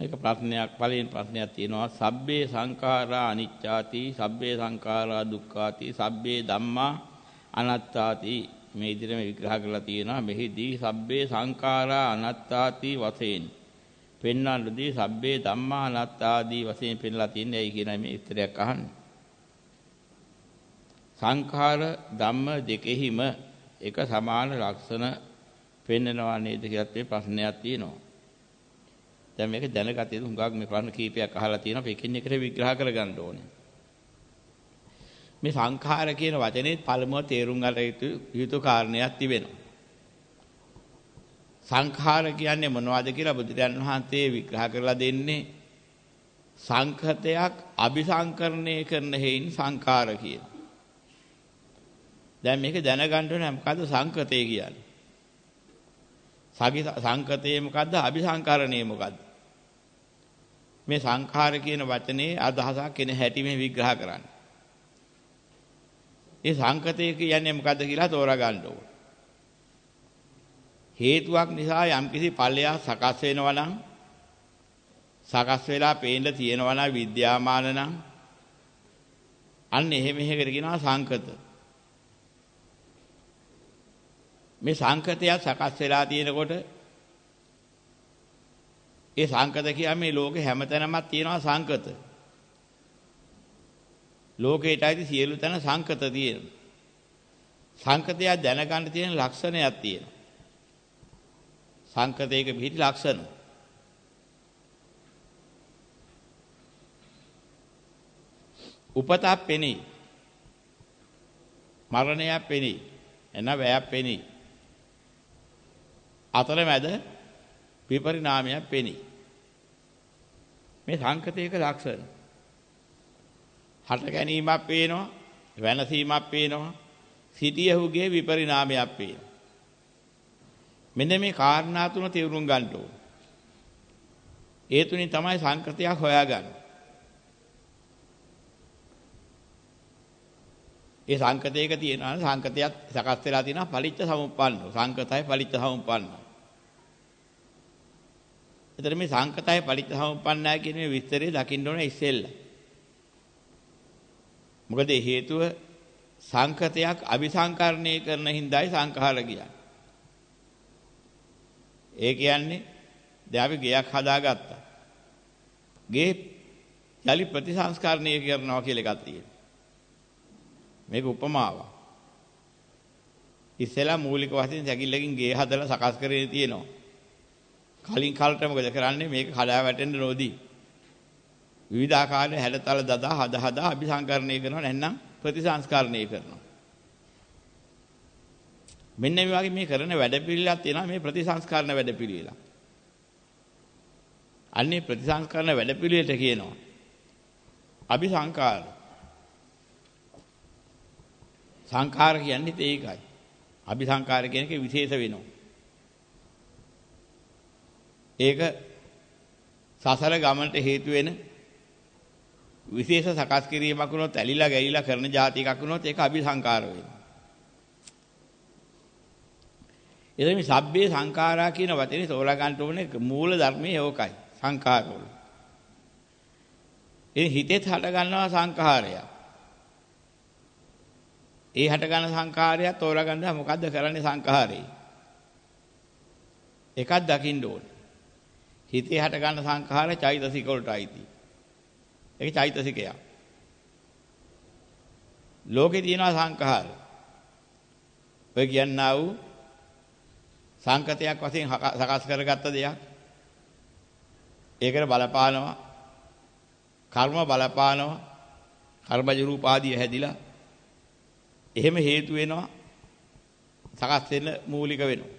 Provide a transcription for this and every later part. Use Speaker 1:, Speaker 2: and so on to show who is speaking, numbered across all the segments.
Speaker 1: මේක ප්‍රශ්නයක් පළවෙනි ප්‍රශ්නයක් තියෙනවා. සබ්බේ සංඛාරා අනිච්චාති සබ්බේ සංඛාරා දුක්ඛාති සබ්බේ ධම්මා අනාත්තාති. මේ ඉදිරියම විග්‍රහ කරලා තියෙනවා. මෙහිදී සබ්බේ සංඛාරා අනාත්තාති වශයෙන් පෙන්වන්නදී සබ්බේ ධම්මා අනාත්තාදී වශයෙන් පෙන්ලා තින්නේ ඇයි කියන මේ උත්තරයක් අහන්නේ. සංඛාර ධම්ම දෙකෙහිම එක සමාන ලක්ෂණ පෙන්නනවා නේද කියලාත් මේ ප්‍රශ්නයක් තියෙනවා. දැන් මේක දැනගත යුතු හුඟක් මේ ප්‍රශ්න කීපයක් අහලා තියෙනවා. මේකෙන් එකට විග්‍රහ කරගන්න ඕනේ. මේ සංඛාර කියන වචනේ පළමුව තේරුම් ගන්න යුතු යුතු කාරණයක් තිබෙනවා. සංඛාර කියන්නේ මොනවද කියලා බුදුරජාන් වහන්සේ විග්‍රහ කරලා දෙන්නේ සංඛතයක් අபிසංකරණය කරන හේයින් සංඛාර කියන. දැන් මේක දැනගන්න ඕනේ මොකද්ද සංකතය කියන්නේ? සංකතේ මොකද්ද? අபிසංකරණේ මොකද්ද? මේ සංඛාර කියන වචනේ අදහසක් එන හැටි මේ විග්‍රහ කරන්නේ. ඒ සංකතය කියන්නේ මොකද්ද කියලා තෝරා ගන්න ඕනේ. හේතුවක් නිසා යම්කිසි ඵලයක් සකස් වෙනවා නම් සකස් වෙලා පේන්න තියෙනවා නම් විද්‍යාමාන නම් අන්න එහෙම එහෙකට කියනවා සංකත. මේ සංකතයක් සකස් වෙලා තියෙනකොට ඒ සංකත කියන්නේ මේ ලෝකේ හැමතැනම තියෙනවා සංකත. ලෝකේටයි සියලු තැන සංකත තියෙනවා. සංකතය දැනගන්න තියෙන ලක්ෂණයක් තියෙනවා. සංකතයක පිහිටි ලක්ෂණ. උපතක් පෙනී. මරණයක් පෙනී. එන වැයක් පෙනී. අතරමැද විපරිණාමයක් පෙනී. මේ සංකතයක ලක්ෂණ. හට ගැනීමක් පේනවා, වෙනසීමක් පේනවා, සිටියහුගේ විපරිණාමයක් පේනවා. මෙන්න මේ කාරණා තුන තේරුම් ගන්න ඕන. ඒ තුنين තමයි සංකතයක් හොයාගන්නේ. ඒ සංකතයක තියෙනවා සංකතයක් සකස් වෙලා තියෙනවා පලිච්ච සමුප්පන්නෝ. සංකතය පලිච්ච සමුප්පන්නෝ. එතන මේ සංකතයි පලිච්ච සමුප්පන්නයි කියන මේ විස්තරය දකින්න ඕනේ ඉස්සෙල්ලා. මොකද හේතුව සංකතයක් අபிසංකරණය කරන හිඳයි සංඛාර කියන්නේ. ඒ කියන්නේ දැන් අපි ගෙයක් හදාගත්තා. ගේ යලි ප්‍රතිසංස්කරණය කරනවා කියලා එකක් තියෙනවා. මේක උපමාවක්. ඉස්සෙල්ලා මූලික වශයෙන් සැකිල්ලකින් ගේ හදලා සකස් කරගෙන තියෙනවා. කලින් කලට මොකද කරන්නේ මේක කඩා වැටෙන්න නොදී විවිධාකාර හැඩතල දදා හද හදා අභිසංකරණය කරනවා නැත්නම් ප්‍රතිසංස්කරණය කරනවා මෙන්න මේ වගේ මේ කරන වැඩපිළිවෙලක් තියෙනවා මේ ප්‍රතිසංස්කරණ වැඩපිළිවෙල. අන්නේ ප්‍රතිසංස්කරණ වැඩපිළිවෙලට කියනවා අபிසංකාර. සංකාර කියන්නේ ඒකයි. අபிසංකාර කියන එක විශේෂ වෙනවා. ඒක සසර ගමනට හේතු වෙන විශේෂ සකස් කිරීමක් වුණොත් ඇලිලා ගැලිලා කරන જાති එකක් වුණොත් ඒක අபிසංකාර වෙනවා. එතන මේ සබ්බේ සංඛාරා කියන වචනේ තෝරා ගන්න ඕනේ මූල ධර්මයේ ඕකයි සංඛාරවල. ඒ හිතෙත් හට ගන්නවා සංඛාරයක්. ඒ හටගන්න සංඛාරය තෝරගන්න මොකද්ද කරන්නේ සංඛාරේ? එකක් දකින්න ඕනේ. හිතේ හටගන්න සංඛාරය චෛතසික වලට අයිති. ඒක චෛතසිකයක්. ලෝකේ තියෙනවා සංඛාර. ඔය කියන්නා වූ සංකතයක් වශයෙන් සකස් කරගත්ත දෙයක්. ඒකට බලපානවා. කර්ම බලපානවා. කර්මජ රූප ආදී හැදිලා එහෙම හේතු වෙනවා සකස් වෙන මූලික වෙනවා.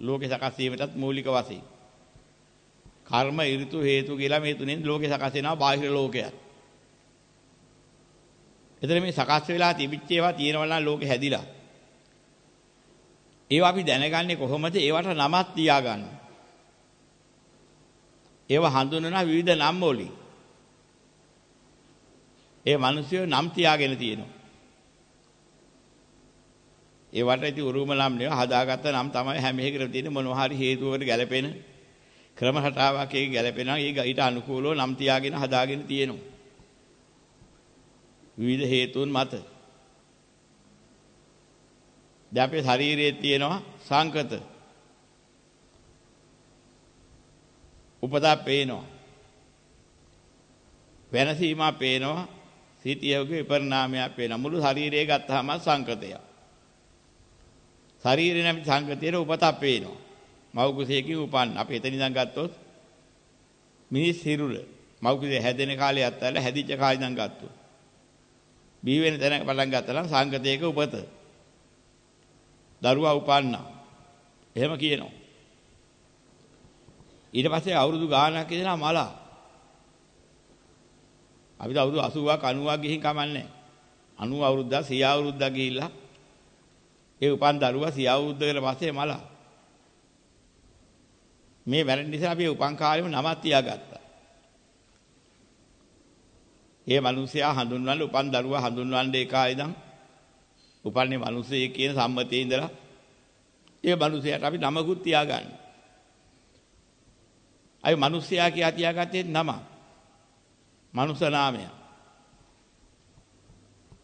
Speaker 1: ලෝකේ සකස් වීමටත් මූලික වශයෙන්. කර්ම ඍතු හේතු කියලා මේ තුනෙන් ලෝකේ සකස් වෙනවා බාහිර ලෝකයක්. එතන මේ සකස් වෙලා තිබිච්ච ඒවා තියෙනවා නම් ලෝකේ හැදිලා. ඒවා අපි දැනගන්නේ කොහොමද? ඒවට නමක් තියාගන්න. ඒවා හඳුන්වන විවිධ නම් වලින්. ඒ මිනිස්සු නම් තියාගෙන තියෙනවා. ඒවට ඉතින් උරුම නම් නෙවෙයි හදාගත්ත නම් තමයි හැම එකකටම තියෙන මොනවා හරි හේතුවකට ගැලපෙන ක්‍රම රටාවක් ඒක ගැලපෙනවා. ඒක ඊට අනුකූලව නම් තියාගෙන හදාගෙන තියෙනවා. විවිධ හේතුන් මත. දැන් අපේ ශරීරයේ තියෙනවා සංකත. උපදා පේනවා. වෙනසීමා පේනවා. සිටියෝගේ විපරිණාමයක් පේනවා. මුළු ශරීරය ගත්තාම සංකතයක්. ශරීරය නැමැති සංකතයේ උපතක් පේනවා. මව් කුසයකින් උපන්න. අපි එතන ඉඳන් ගත්තොත් මිනිස් හිරුල මව් කුසේ හැදෙන කාලේ අත්තල හැදිච්ච කාලේ ඉඳන් ගත්තොත්. බිහි වෙන තැන පටන් ගත්තනම් සංකතයක උපත. දරුවා උපන්නා. එහෙම කියනවා. ඊට පස්සේ අවුරුදු ගාණක් ඉඳලා මලා. අපිට අවුරුදු 80ක් 90ක් ගිහින් කමන්නේ 90 අවුරුද්දක් 100 අවුරුද්දක් ගිහිල්ලා ඒ උපන් දරුවා 100 අවුරුද්දකට පස්සේ මලා. මේ වැරදි නිසා අපි උපන් කාලෙම නමක් තියාගත්තා. ඒ මිනිසයා හඳුන්වන්න උපන් දරුවා හඳුන්වන්න ඒ කාලේ ඉඳන් උපන්නේ මිනිසෙක් කියන සම්මතයේ ඉඳලා ඒ මිනිසයාට අපි නමකුත් තියාගන්න. අය මිනිසයා කියා තියාගත්තේ නම. මනුෂ නාමය.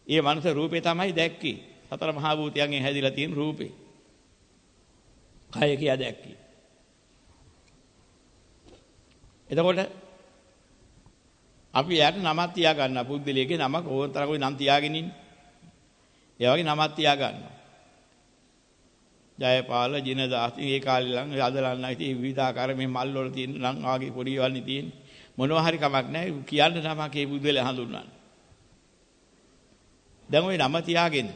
Speaker 1: ඒ මනුෂ රූපේ තමයි දැක්කේ. සතර මහා භූතයන්ගෙන් හැදිලා තියෙන රූපේ. කය කියා දැක්කේ. එතකොට අපි යාට නමක් තියා ගන්නවා පුද්ගලයාගේ නමක් ඕන තරම් કોઈ නම් තියාගෙන ඉන්නේ. ඒ වගේ නමක් තියා ගන්නවා. ජයපාල ජිනදාස් මේ කාලේ ලං අදලන්න ඉතින් විවිධාකාර මේ මල් වල තියෙන නම් ආගේ පොඩි වල්නි තියෙන්නේ. මොනවා හරි කමක් නැහැ. කියන්න නමක් ඒ පුද්ගලයා හඳුන්වන්න. දැන් ওই නම තියාගෙන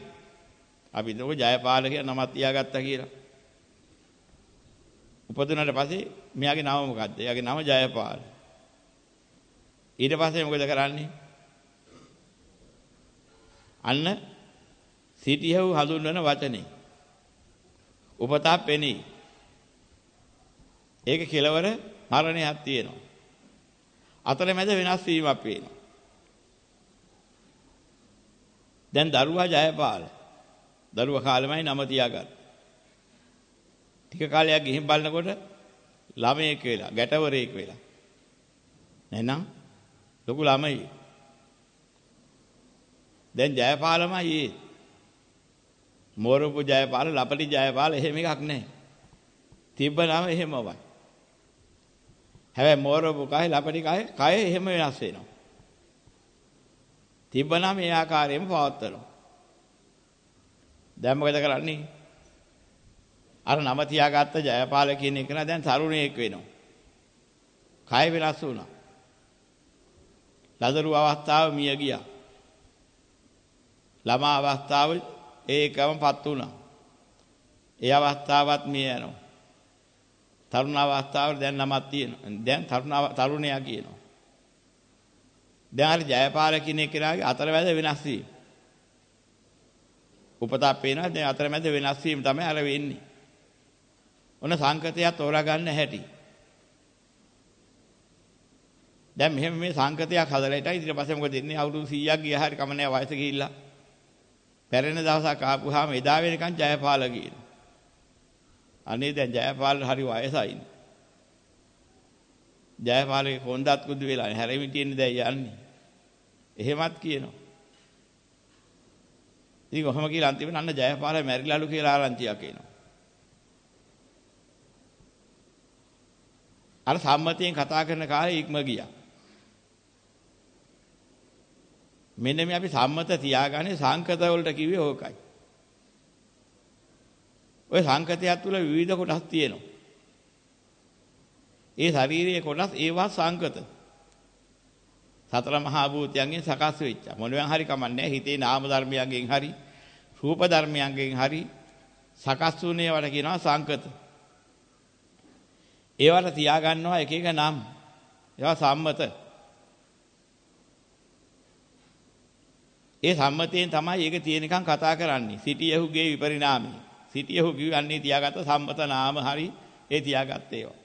Speaker 1: අපි දෝ ජයපාල කියන නමක් තියාගත්තා කියලා. උපදිනාට පස්සේ මෙයාගේ නම මොකද්ද? එයාගේ නම ජයපාල. ඊට පස්සේ මොකද කරන්නේ? අන්න සිටියව හඳුන්වන වචනේ. උපතා පෙනී. ඒක කෙලවර මරණයක් තියෙනවා. අතරමැද වෙනස් වීමක් පේනවා. දැන් දරුවා ජයපාල. දරුවා කාලෙමයි නම තියාගත්තා. ටික කාලයක් ගිහින් බලනකොට ළමයෙක් වෙලා, ගැටවරයෙක් වෙලා. නැනම් ලොකු ළමයි. දැන් ජයපාලමයි ඒ. මෝරපු ජයපාල, ලපටි ජයපාල එහෙම එකක් නැහැ. තිබ්බ නම එහෙමමයි. හැබැයි මෝරපු කය, ලපටි කය, කය එහෙම වෙනස් වෙනවා. තිබ්බ නම ඒ ආකාරයෙන්ම පවත්වනවා. දැන් මොකද කරන්නේ? අර නම තියාගත්ත ජයපාල කියන එක නා දැන් තරුණයෙක් වෙනවා. කය වෙනස් වුණා. ලදරු අවස්ථාව මිය ගියා. ළමා අවස්ථාව ඒකමපත් වුණා. ඒ අවස්ථාවත් මිය යනවා. තරුණ අවස්ථාවල දැන් නමක් තියෙනවා. දැන් තරුණ තරුණයා කියනවා. දැන් හරි ජයපාල කියන එකලාගේ අතරමැද වෙනස් වීම. උපතා පේනවා දැන් අතරමැද වෙනස් වීම තමයි අර වෙන්නේ. ඔන්න සංකතය තෝරා ගන්න හැටි. දැන් මෙහෙම මේ සංකතයක් හදලා ඉතින් ඊට පස්සේ මොකද වෙන්නේ අවුරුදු 100ක් ගියා හරි කමනේ වයස ගිහිල්ලා. පැරෙන දවසක් ආපුවාම එදා වෙනකන් ජයපාල කියන. අනේ දැන් ජයපාල හරි වයසයිනේ. ජයපාලගේ කොන්දත් කුදු වෙලා හැරෙමින් තියෙන දැන් යන්නේ. එහෙමත් කියනවා. ඉතින් කොහොම කියලා අන්තිමට අන්න ජයපාල මැරිලාලු කියලා ආරංචියක් එනවා. අර සම්මතියෙන් කතා කරන කාලේ ඉක්ම ගියා. මෙන්න මේ අපි සම්මත තියාගන්නේ සංකත වලට කිව්වේ ඕකයි. ওই සංකතයක් තුල විවිධ කොටස් තියෙනවා. ඒ ශාරීරික කොටස් ඒවා සංකත. සතර මහා භූතයන්ගෙන් සකස් වෙච්ච. මොනෙන් හරි කමන්නේ හිතේ නාම ධර්මයන්ගෙන් හරි රූප ධර්මයන්ගෙන් හරි සකස් වුණේ වට කියනවා සංකත. ඒවට තියාගන්නවා එක එක නම්. ඒවා සම්මත. ඒ සම්මතයෙන් තමයි ඒක තියෙනකන් කතා කරන්නේ. සිටියහුගේ විපරිණාමය. සිටියහු කියන්නේ තියාගත්ත සම්මත නාම හරි ඒ තියාගත්ත ඒවා.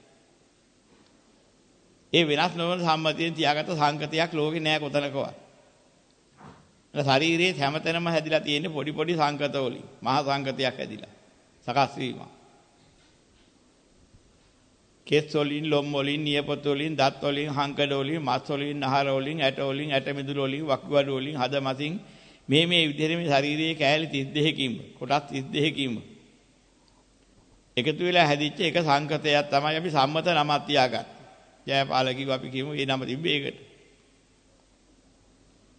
Speaker 1: ඒ වෙනස් නොවන සම්මතියෙන් තියාගත්ත සංකතයක් ලෝකේ නෑ කොතනකවත්. අර ශරීරයේ හැමතැනම හැදිලා තියෙන්නේ පොඩි පොඩි සංකත වලින්. මහා සංකතයක් හැදිලා. සකස් වීම. කෙස් වලින්, ලොම් වලින්, නියපොතු වලින්, දත් වලින්, හංකඩ වලින්, මස් වලින්, නහර වලින්, ඇට වලින්, ඇට මිදුළු වලින්, වකුගඩු වලින්, හද මසින් මේ මේ විදිහට මේ ශාරීරියේ කෑලි 32කින්ම, කොටස් 32කින්ම එකතු වෙලා හැදිච්ච එක සංකතයක් තමයි අපි සම්මත නමක් තියාගත්තේ. ජයපාල කිව්ව අපි කියමු මේ නම තිබ්බේ ඒකට.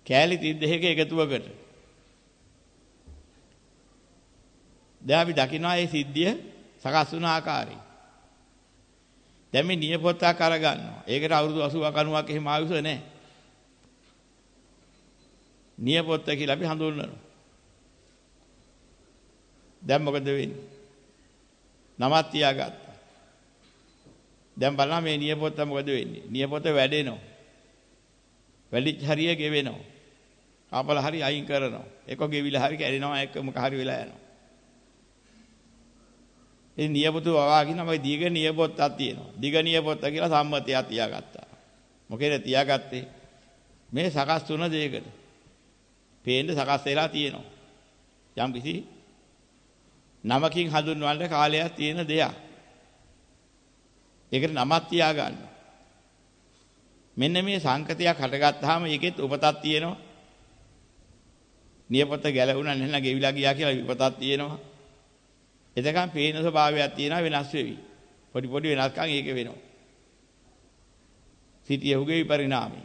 Speaker 1: කෑලි 32ක එකතුවකට. දැන් අපි දකිනවා මේ සිද්ධිය සකස් වුණ ආකාරය. දැන් මේ නියපොත්තක් අරගන්නවා. ඒකට අවුරුදු 80ක් 90ක් එහෙම ආයුෂ නැහැ. නියපොත්ත කියලා අපි හඳුන්වනවා. දැන් මොකද වෙන්නේ? නමක් තියාගත්තා. දැන් බලන්න මේ නියපොත්ත මොකද වෙන්නේ? නියපොත්ත වැඩෙනවා. වැඩිච්ච හරිය ගෙවෙනවා. ආපල හරි අයින් කරනවා. එක ගෙවිලා හරි කැඩෙනවා එක මොක හරි වෙලා යනවා. ඒ නියපොතු වවාගෙන මම දීග නියපොත්තක් තියෙනවා. දිග නියපොත්ත කියලා සම්මතයක් තියාගත්තා. මොකේද තියාගත්තේ? මේ සකස් තුන දෙයකට. පේන්න සකස් වෙලා තියෙනවා. යම් කිසි නමකින් හඳුන්වන්න කාලයක් තියෙන දෙයක්. ඒකට නමක් තියාගන්න. මෙන්න මේ සංකතයක් හටගත්තාම ඒකෙත් උපතක් තියෙනවා. නියපොත්ත ගැලවුණා නැත්නම් ගෙවිලා ගියා කියලා විපතක් තියෙනවා. එතකන් පේන ස්වභාවයක් තියෙනවා වෙනස් වෙවි. පොඩි පොඩි වෙනස්කම් ඒක වෙනවා. සිටියහුගේ විපරිණාමය.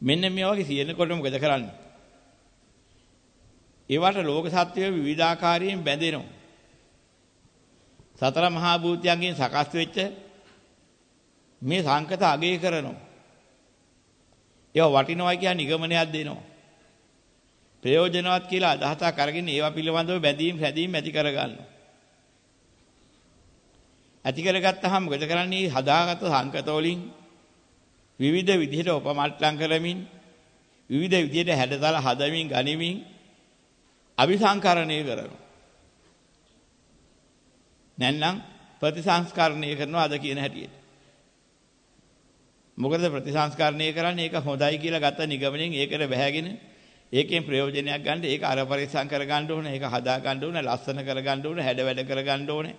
Speaker 1: මෙන්න මේ වගේ සියනකොට මොකද කරන්නේ? ඒවට ලෝක සත්‍යය විවිධාකාරයෙන් බැඳෙනවා. සතර මහා භූතයන්ගෙන් සකස් වෙච්ච මේ සංකත අගය කරනවා. ඒවා වටිනවා කියන නිගමනයක් දෙනවා. ප්‍රයෝජනවත් කියලා අදහසක් අරගෙන ඒවා පිළිබඳව බැඳීම් හැදීම් ඇති කරගන්නවා. ඇති කරගත්තාම මොකද කරන්නේ? හදාගත්ත සංකත වලින් විවිධ විදිහට උපමට්ටම් කරමින් විවිධ විදිහට හැඩතල හදමින් ගනිමින් අபிසංකරණය කරනවා. නැත්නම් ප්‍රතිසංස්කරණය කරනවා අද කියන හැටියට. මොකද ප්‍රතිසංස්කරණය කරන්නේ ඒක හොඳයි කියලා ගත්ත නිගමනයෙන් ඒකට බැහැගෙන ඒකෙන් ප්‍රයෝජනයක් ගන්න ඒක අර පරිස්සම් කරගන්න ඕනේ ඒක හදා ගන්න ඕනේ ලස්සන කරගන්න ඕනේ හැඩ වැඩ කරගන්න ඕනේ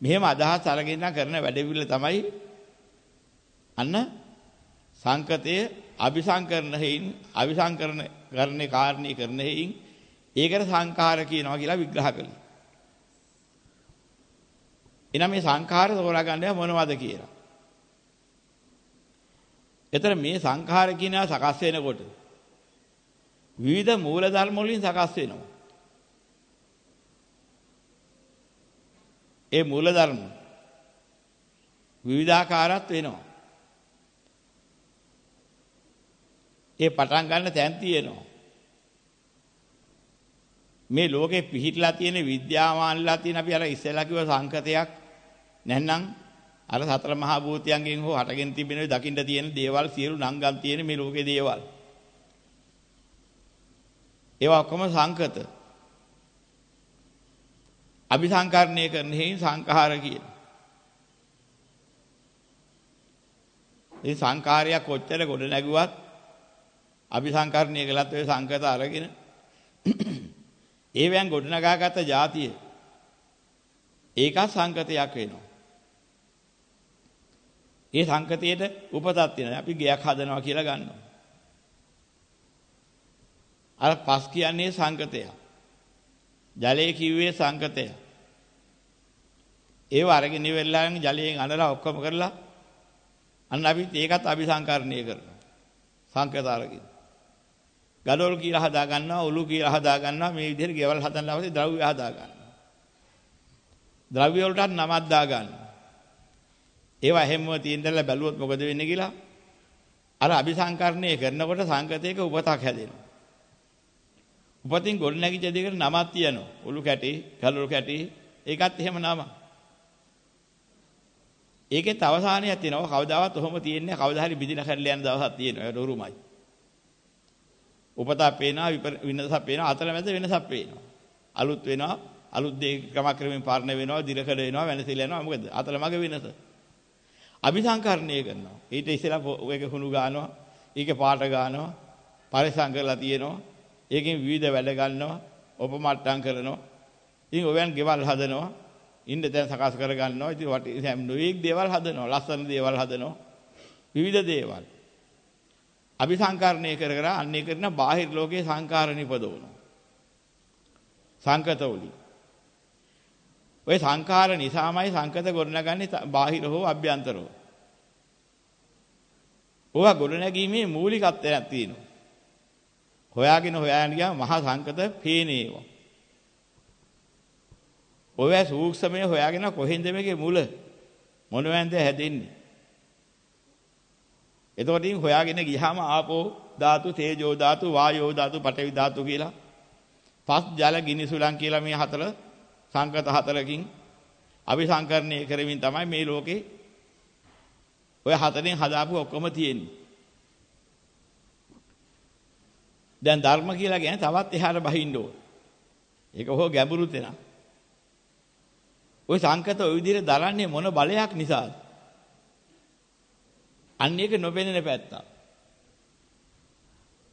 Speaker 1: මෙහෙම අදහස් අරගෙන කරන වැඩවිල්ල තමයි අන්න සංකතයේ අபிසංකරණ හේයින් අபிසංකරණ කරන්නේ කාරණේ කරන හේයින් ඒකට සංඛාර කියනවා කියලා විග්‍රහ කළා. එනම් මේ සංඛාර තෝරා ගන්න මොනවද කියලා. එතන මේ සංඛාර කියනවා සකස් වෙනකොට විවිධ මූල ධර්ම වලින් සකස් වෙනවා. ඒ මූල ධර්ම විවිධාකාරات වෙනවා. ඒ පටන් ගන්න තැන් තියෙනවා. මේ ලෝකේ පිහිටලා තියෙන විද්‍යාමානලා තියෙන අපි අර ඉස්සෙල්ලා කිව්ව සංකතයක් නැත්නම් අර සතර මහා භූතයන්ගෙන් හෝ හටගෙන තිබෙන දකින්න තියෙන දේවල් සියලු නංගම් තියෙන මේ ලෝකේ දේවල්. ඒවා ඔක්කොම සංකත. අபிසංකරණය කරන හේයින් සංඛාර කියන. මේ සංඛාරයක් කොච්චර ගොඩ නැගුවත් අபிසංකරණය කළත් ඔය සංකත අරගෙන ඒවෙන් ගොඩනගාගත જાතිය ඒකත් සංකතයක් වෙනවා. ඒ සංකතයේට උපතක් තියෙනවා. අපි ගයක් හදනවා කියලා ගන්නවා. අර පස් කියන්නේ සංකතය. ජලය කිව්වේ සංකතය. ඒව අරගෙන ඉවරලාගෙන ජලයෙන් අනලා ඔක්කොම කරලා අන්න අපි ඒකත් අபிසංකරණය කරනවා. සංකත අරගෙන. ගඩොල් කියලා හදා ගන්නවා, උළු කියලා හදා ගන්නවා, මේ විදිහට ගෙවල් හදන්න අවශ්‍ය ද්‍රව්‍ය හදා ගන්නවා. ද්‍රව්‍ය වලටත් නමක් දා ගන්නවා. ඒවා හැමම තියෙනදලා බැලුවොත් මොකද වෙන්නේ කියලා අර අபிසංකරණය කරනකොට සංකතයක උපතක් හැදෙනවා. උපතින් ගොඩ නැගිච්ච දෙයකට නමක් තියනවා. උළු කැටි, කලුරු කැටි ඒකත් එහෙම නම. ඒකෙත් අවසානයක් තියෙනවා. කවදාවත් ඔහොම තියෙන්නේ කවදා හරි බිදින කරලා යන දවසක් තියෙනවා. ඒක ඩොරුමයි. උපතක් පේනවා, විනසක් පේනවා, අතරමැද වෙනසක් පේනවා. අලුත් වෙනවා, අලුත් දේ ක්‍රමක්‍රමයෙන් පාරණ වෙනවා, දිරකඩ වෙනවා, වෙනසිලා යනවා. මොකද? අතරමඟ වෙනස. අபிසංකරණය කරනවා. ඊට ඉස්සෙල්ලා ඒක හුණු ගන්නවා, ඊක පාට ගන්නවා, පරිසං කරලා තියෙනවා. ඒකෙන් විවිධ වැඩ ගන්නවා, උපමට්ටම් කරනවා. ඉතින් ඔයයන් ගෙවල් හදනවා, ඉන්න තැන් සකස් කර ගන්නවා. ඉතින් වටි හැම නොයෙක් දේවල් හදනවා, ලස්සන දේවල් හදනවා. විවිධ දේවල්. අபிසංකරණය කර කර අන්නේ කරන බාහිර ලෝකේ සංකාරණ ඉපදවනවා. සංකතවලි. ඔය සංකාර නිසාමයි සංකත ගොඩනගන්නේ බාහිර හෝ අභ්‍යන්තර හෝ. ඕවා ගොඩනැගීමේ මූලිකත්වයක් තියෙනවා. හොයාගෙන හොයාගෙන ගියාම මහා සංකත පේනේවා. ඔය සූක්ෂමයේ හොයාගෙන කොහෙන්ද මේකේ මුල මොනවැන්ද හැදෙන්නේ එතකොට ඉතින් හොයාගෙන ගියාම ආපෝ ධාතු තේජෝ ධාතු වායෝ ධාතු පඨවි ධාතු කියලා පස් ජල ගිනි සුලං කියලා මේ හතර සංකත හතරකින් අபிසංකරණය කරමින් තමයි මේ ලෝකේ ඔය හතරෙන් හදාපු ඔක්කොම තියෙන්නේ. දැන් ධර්ම කියලා කියන්නේ තවත් එහාට බහින්න ඕන. ඒක හො ගැඹුරු තැනක්. ওই සංකත ওই විදිහට දරන්නේ මොන බලයක් නිසාද? අන්න ඒක නොපෙනෙන පැත්ත.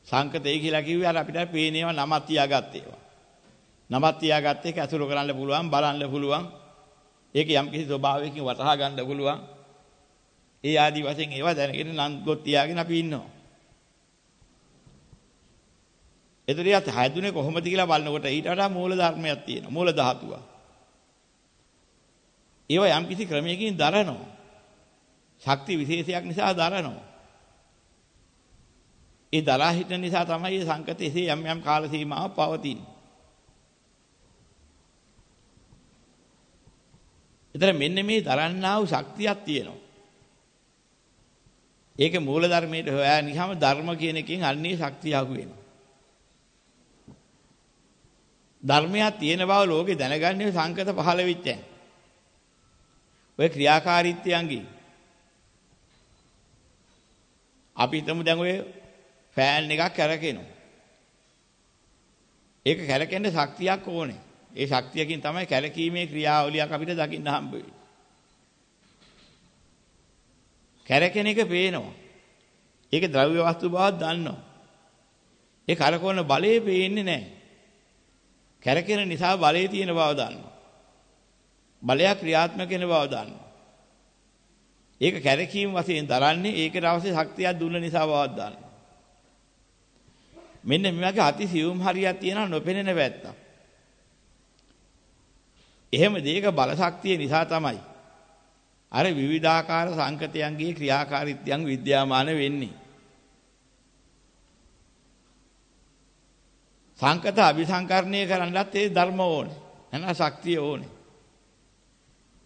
Speaker 1: සංකතය කියලා කිව්වේ අර අපිට පේනේවා නමක් තියාගත්තේවා. නමක් තියාගත්ත එක අසුර කරන්න පුළුවන් බලන්න පුළුවන්. ඒක යම් කිසි ස්වභාවයකින් වටහා ගන්න පුළුවන්. ඒ ආදි වශයෙන් ඒවා දැනගෙන නම් ගොත් තියාගෙන අපි ඉන්නවා. එතරියත් හැදුනේ කොහොමද කියලා බලනකොට ඊට වඩා මූල ධර්මයක් තියෙනවා. මූල ධාතුවක්. ඒවා යම් කිසි ක්‍රමයකින් දරනවා. ශක්ති විශේෂයක් නිසා දරනවා. ඒ දරා හිටන නිසා තමයි මේ සංකතයේ යම් යම් කාල සීමාවක් පවතින්නේ. එතන මෙන්න මේ දරන්නා වූ ශක්තියක් තියෙනවා. ඒක මූල ධර්මයේ හොයා නිකම්ම ධර්ම කියන එකෙන් අන්නේ ශක්තිය අහු වෙනවා. ධර්මයක් තියෙන බව ලෝකේ දැනගන්නේ සංකත පහළ වෙච්ච ඔය ක්‍රියාකාරීත්වයන්ගේ අපි හිතමු දැන් ඔය ෆෑන් එකක් කැරකෙනවා. ඒක කැරකෙන්න ශක්තියක් ඕනේ. ඒ ශක්තියකින් තමයි කැරකීමේ ක්‍රියාවලියක් අපිට දකින්න හම්බ වෙන්නේ. කැරකෙන එක පේනවා. ඒක ද්‍රව්‍ය වස්තු බවක් දන්නවා. ඒ කරකවන බලය පේන්නේ නැහැ. කැරකෙන නිසා බලය තියෙන බව දන්නවා. බලය ක්‍රියාත්මක වෙන බව දන්නවා. ඒක කැරකීම් වශයෙන් දරන්නේ ඒකට අවශ්‍ය ශක්තියක් දුන්න නිසා බවක් දන්නවා. මෙන්න මේ වගේ අති සියුම් හරියක් තියෙනවා නොපෙනෙන පැත්තක්. එහෙම දෙයක බල ශක්තිය නිසා තමයි අර විවිධාකාර සංකතයන්ගේ ක්‍රියාකාරීත්වයන් විද්‍යාමාන වෙන්නේ. සංකත අபிසංකරණය කරන්නත් ඒ ධර්ම ඕනේ. එන ශක්තිය ඕනේ.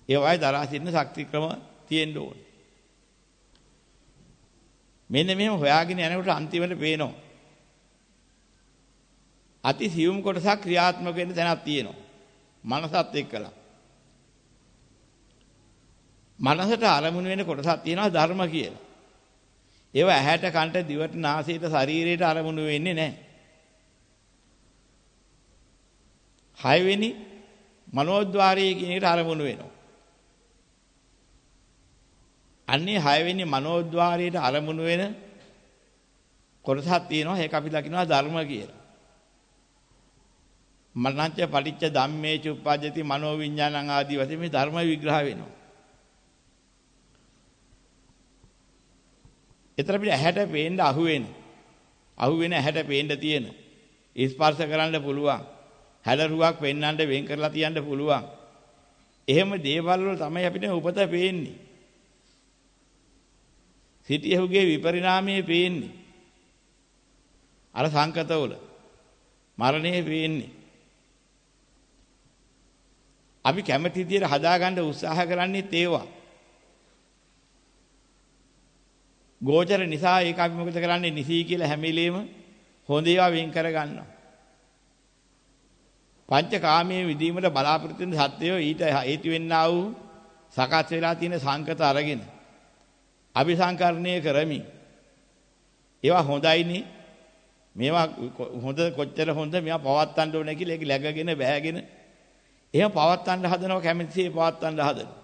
Speaker 1: ඒ වගේ දරා සිටින ශක්ති ක්‍රම තියෙන්න ඕනේ. මෙන්න මෙහෙම හොයාගෙන යනකොට අන්තිමට පේනවා. අති සියුම් කොටසක් ක්‍රියාත්මක වෙන්න තැනක් තියෙනවා. මනසත් එක්කලා. මනසට අරමුණු වෙන කොටසක් තියෙනවා ධර්ම කියලා. ඒවා ඇහැට කනට දිවට නාසයට ශරීරයට අරමුණු වෙන්නේ නැහැ. හයවෙනි මනෝද්වාරයේ කියන එකට අරමුණු වෙනවා. අන්නේ හයවෙනි මනෝද්වාරයට අරමුණු වෙන කොටසක් තියෙනවා ඒක අපි දකිනවා ධර්ම කියලා. මනංච පටිච්ච ධම්මේ චුප්පජ්ජති මනෝ විඥානං ආදී වශයෙන් මේ ධර්ම විග්‍රහ වෙනවා. ඒතර අපිට ඇහැට පේන්න අහුවෙන අහුවෙන ඇහැට පේන්න තියෙන ස්පර්ශ කරන්න පුළුවන් හැලරුවක් පෙන්වන්න වෙන් කරලා තියන්න පුළුවන්. එහෙම දේවල් වල තමයි අපිට උපත පේන්නේ. සිටියහුගේ විපරිණාමයේ පේන්නේ. අර සංකතවල මරණය පේන්නේ. අපි කැමති විදියට හදාගන්න උත්සාහ කරන්නේ ඒවා. ගෝචර නිසා ඒක අපි මොකද කරන්නේ? නිසී කියලා හැම වෙලෙම හොඳ ඒවා වෙන් කර ගන්නවා. පංචකාමයේ විදීමට බලාපොරොත්තු වෙන සත්‍යය ඊට හේතු වෙන්නා වූ සකස් වෙලා තියෙන සංකත අරගෙන අபிසංකරණය කරමි. ඒවා හොඳයිනේ. මේවා හොඳ කොච්චර හොඳ මේවා පවත්තන්න ඕනේ කියලා ඒක läගගෙන බෑගෙන එහෙම පවත්තන්න හදනවා කැමතිසේ පවත්තන්න හදනවා.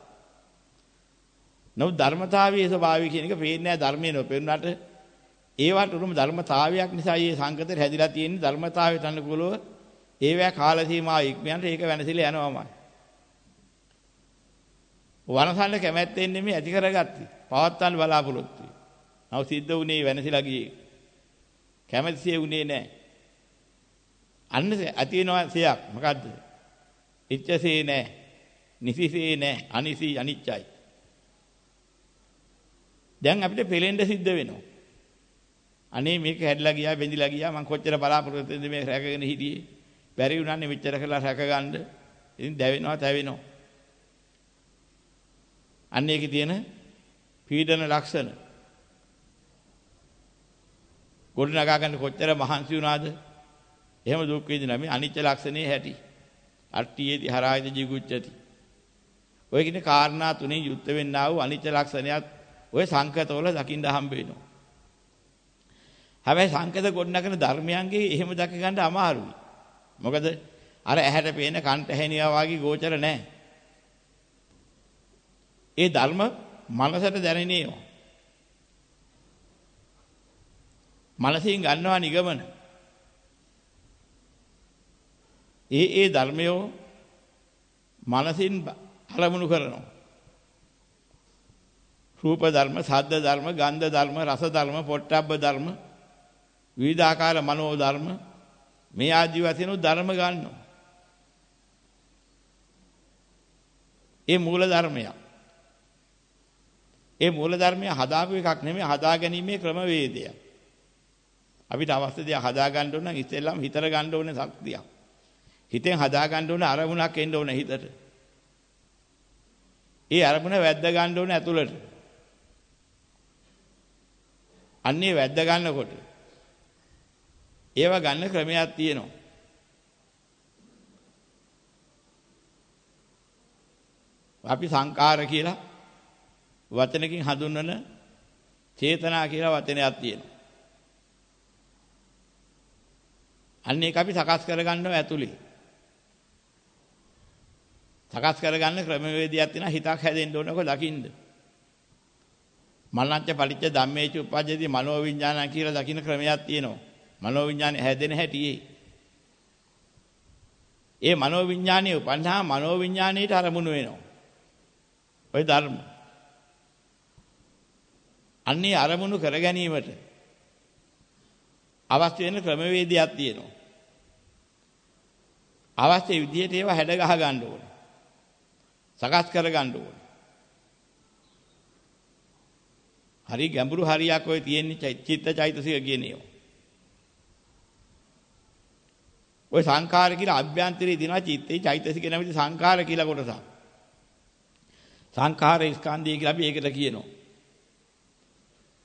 Speaker 1: නමුත් ධර්මතාවයේ ස්වභාවය කියන එක පේන්නේ නැහැ ධර්මයේ නොපෙන්නාට ඒවට උරුම ධර්මතාවයක් නිසා මේ සංකතේ හැදිලා තියෙන ධර්මතාවයට අනුකූලව ඒවැ කාල සීමාව ඉක්මනට ඒක වෙනසිලා යනවාමයි. වනසන්න කැමැත්තෙන් නෙමෙයි ඇති කරගත්තේ. පවත්තන්න බලාපොරොත්තු වෙයි. නව සිද්ධ වුණේ වෙනසිලා ගියේ. කැමැතිසේ වුණේ නැහැ. අන්න ඇති වෙනවා සියක්. මොකද්ද? ඉච්ඡසේ නැහැ. නිසිසේ නැහැ. අනිසි අනිච්චයි. දැන් අපිට පෙලෙන්න සිද්ධ වෙනවා. අනේ මේක හැදලා ගියා බෙන්දිලා ගියා මං කොච්චර බලාපොරොත්තු වෙන්ද මේ රැකගෙන හිටියේ. බැරි උනන්නේ මෙච්චර කරලා රැකගන්න. ඉතින් දැවෙනවා, තැවෙනවා. අන්න ඒකේ තියෙන පීඩන ලක්ෂණ. ගොඩ නගා ගන්න කොච්චර මහන්සි වුණාද? එහෙම දුක් වේදනා මේ අනිත්‍ය ලක්ෂණේ හැටි. අට්ඨියේති හරායති jigucchati. ඔය කියන කාරණා තුනේ යුත් වෙන්නා වූ අනිත්‍ය ලක්ෂණයත් ඔය සංකතවල දකින්න හම්බ වෙනවා. හැබැයි සංකත ගොඩනගන ධර්මයන්ගේ එහෙම දක ගන්න අමාරුයි. මොකද අර ඇහැට පේන කන්ට ඇහෙනියා වගේ ගෝචර නැහැ. ඒ ධර්ම මනසට දැනෙනේවා. මනසින් ගන්නවා නිගමන. ඒ ඒ ධර්මයෝ මනසින් අරමුණු කරනවා. රූප ධර්ම, ශබ්ද ධර්ම, ගන්ධ ධර්ම, රස ධර්ම, පොට්ටබ්බ ධර්ම, විවිධාකාර මනෝ ධර්ම මේ ආදි වශයෙන් ධර්ම ගන්නවා. ඒ මූල ධර්මයක්. ඒ මූල ධර්මය හදාපු එකක් නෙමෙයි හදා ගැනීමේ ක්‍රමවේදය. අපිට අවශ්‍ය දේ හදා ගන්න ඕන නම් ඉස්සෙල්ලාම හිතර ගන්න ඕනේ ශක්තියක්. හිතෙන් හදා ගන්න ඕනේ අරමුණක් එන්න ඕනේ හිතට. ඒ අරමුණ වැද්ද ගන්න ඕනේ ඇතුළට. අන්නේ වැද්ද ගන්නකොට ඒව ගන්න ක්‍රමයක් තියෙනවා. අපි සංකාර කියලා වචනකින් හඳුන්වන චේතනා කියලා වචනයක් තියෙනවා. අන්න ඒක අපි සකස් කරගන්නව ඇතුලේ. සකස් කරගන්න ක්‍රමවේදයක් තියෙනවා හිතක් හැදෙන්න ඕනකො දකින්න. මනංච පටිච්ච ධම්මේච උපජ්ජති මනෝවිඤ්ඤාණ කියලා දකින්න ක්‍රමයක් තියෙනවා. මනෝවිඤ්ඤාණය හැදෙන හැටි ඒ මනෝවිඤ්ඤාණය උපන්නා මනෝවිඤ්ඤාණයට අරමුණු වෙනවා. ওই ධර්ම. අන්නේ අරමුණු කර ගැනීමට අවශ්‍ය වෙන ක්‍රමවේදයක් තියෙනවා. අවශ්‍ය විදිහට ඒවා හැඩ ගහ ගන්න ඕනේ. සකස් කර ගන්න ඕනේ. හරි ගැඹුරු හරියක් ඔය තියෙන්නේ චිත්ත චෛතසික කියන ඒවා. ඔය සංඛාර කියලා අභ්‍යන්තරයේ දිනවා චිත්තේ චෛතසික නැමැති සංඛාර කියලා කොටසක්. සංඛාර ස්කන්ධය කියලා අපි ඒකට කියනවා.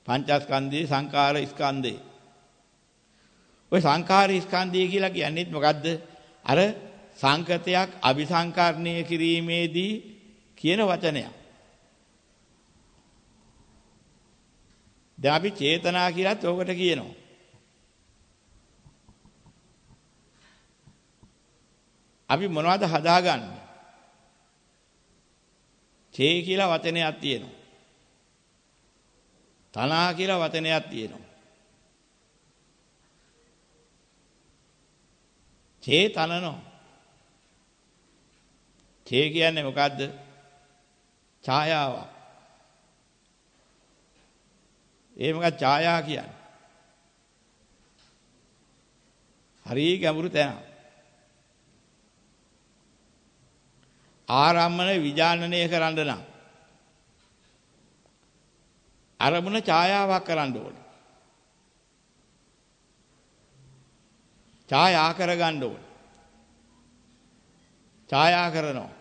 Speaker 1: පංචස්කන්ධේ සංඛාර ස්කන්ධේ. ඔය සංඛාර ස්කන්ධය කියලා කියන්නේත් මොකද්ද? අර සංකතයක් අபிසංකරණය කිරීමේදී කියන වචනයක්. දැන් අපි චේතනා කියලාත් ඕකට කියනවා. අපි මොනවද හදාගන්නේ? චේ කියලා වචනයක් තියෙනවා. තනා කියලා වචනයක් තියෙනවා. චේ තනනෝ. චේ කියන්නේ මොකද්ද? ඡායාවක්. ඒ මොකක්ද ඡායා කියන්නේ? හරි ගැඹුරු තැනක්. ආරම්මන විජානනය කරන්න නම් අරමුණ ඡායාවක් කරන්න ඕනේ. ඡායා කරගන්න ඕනේ. ඡායා කරනවා.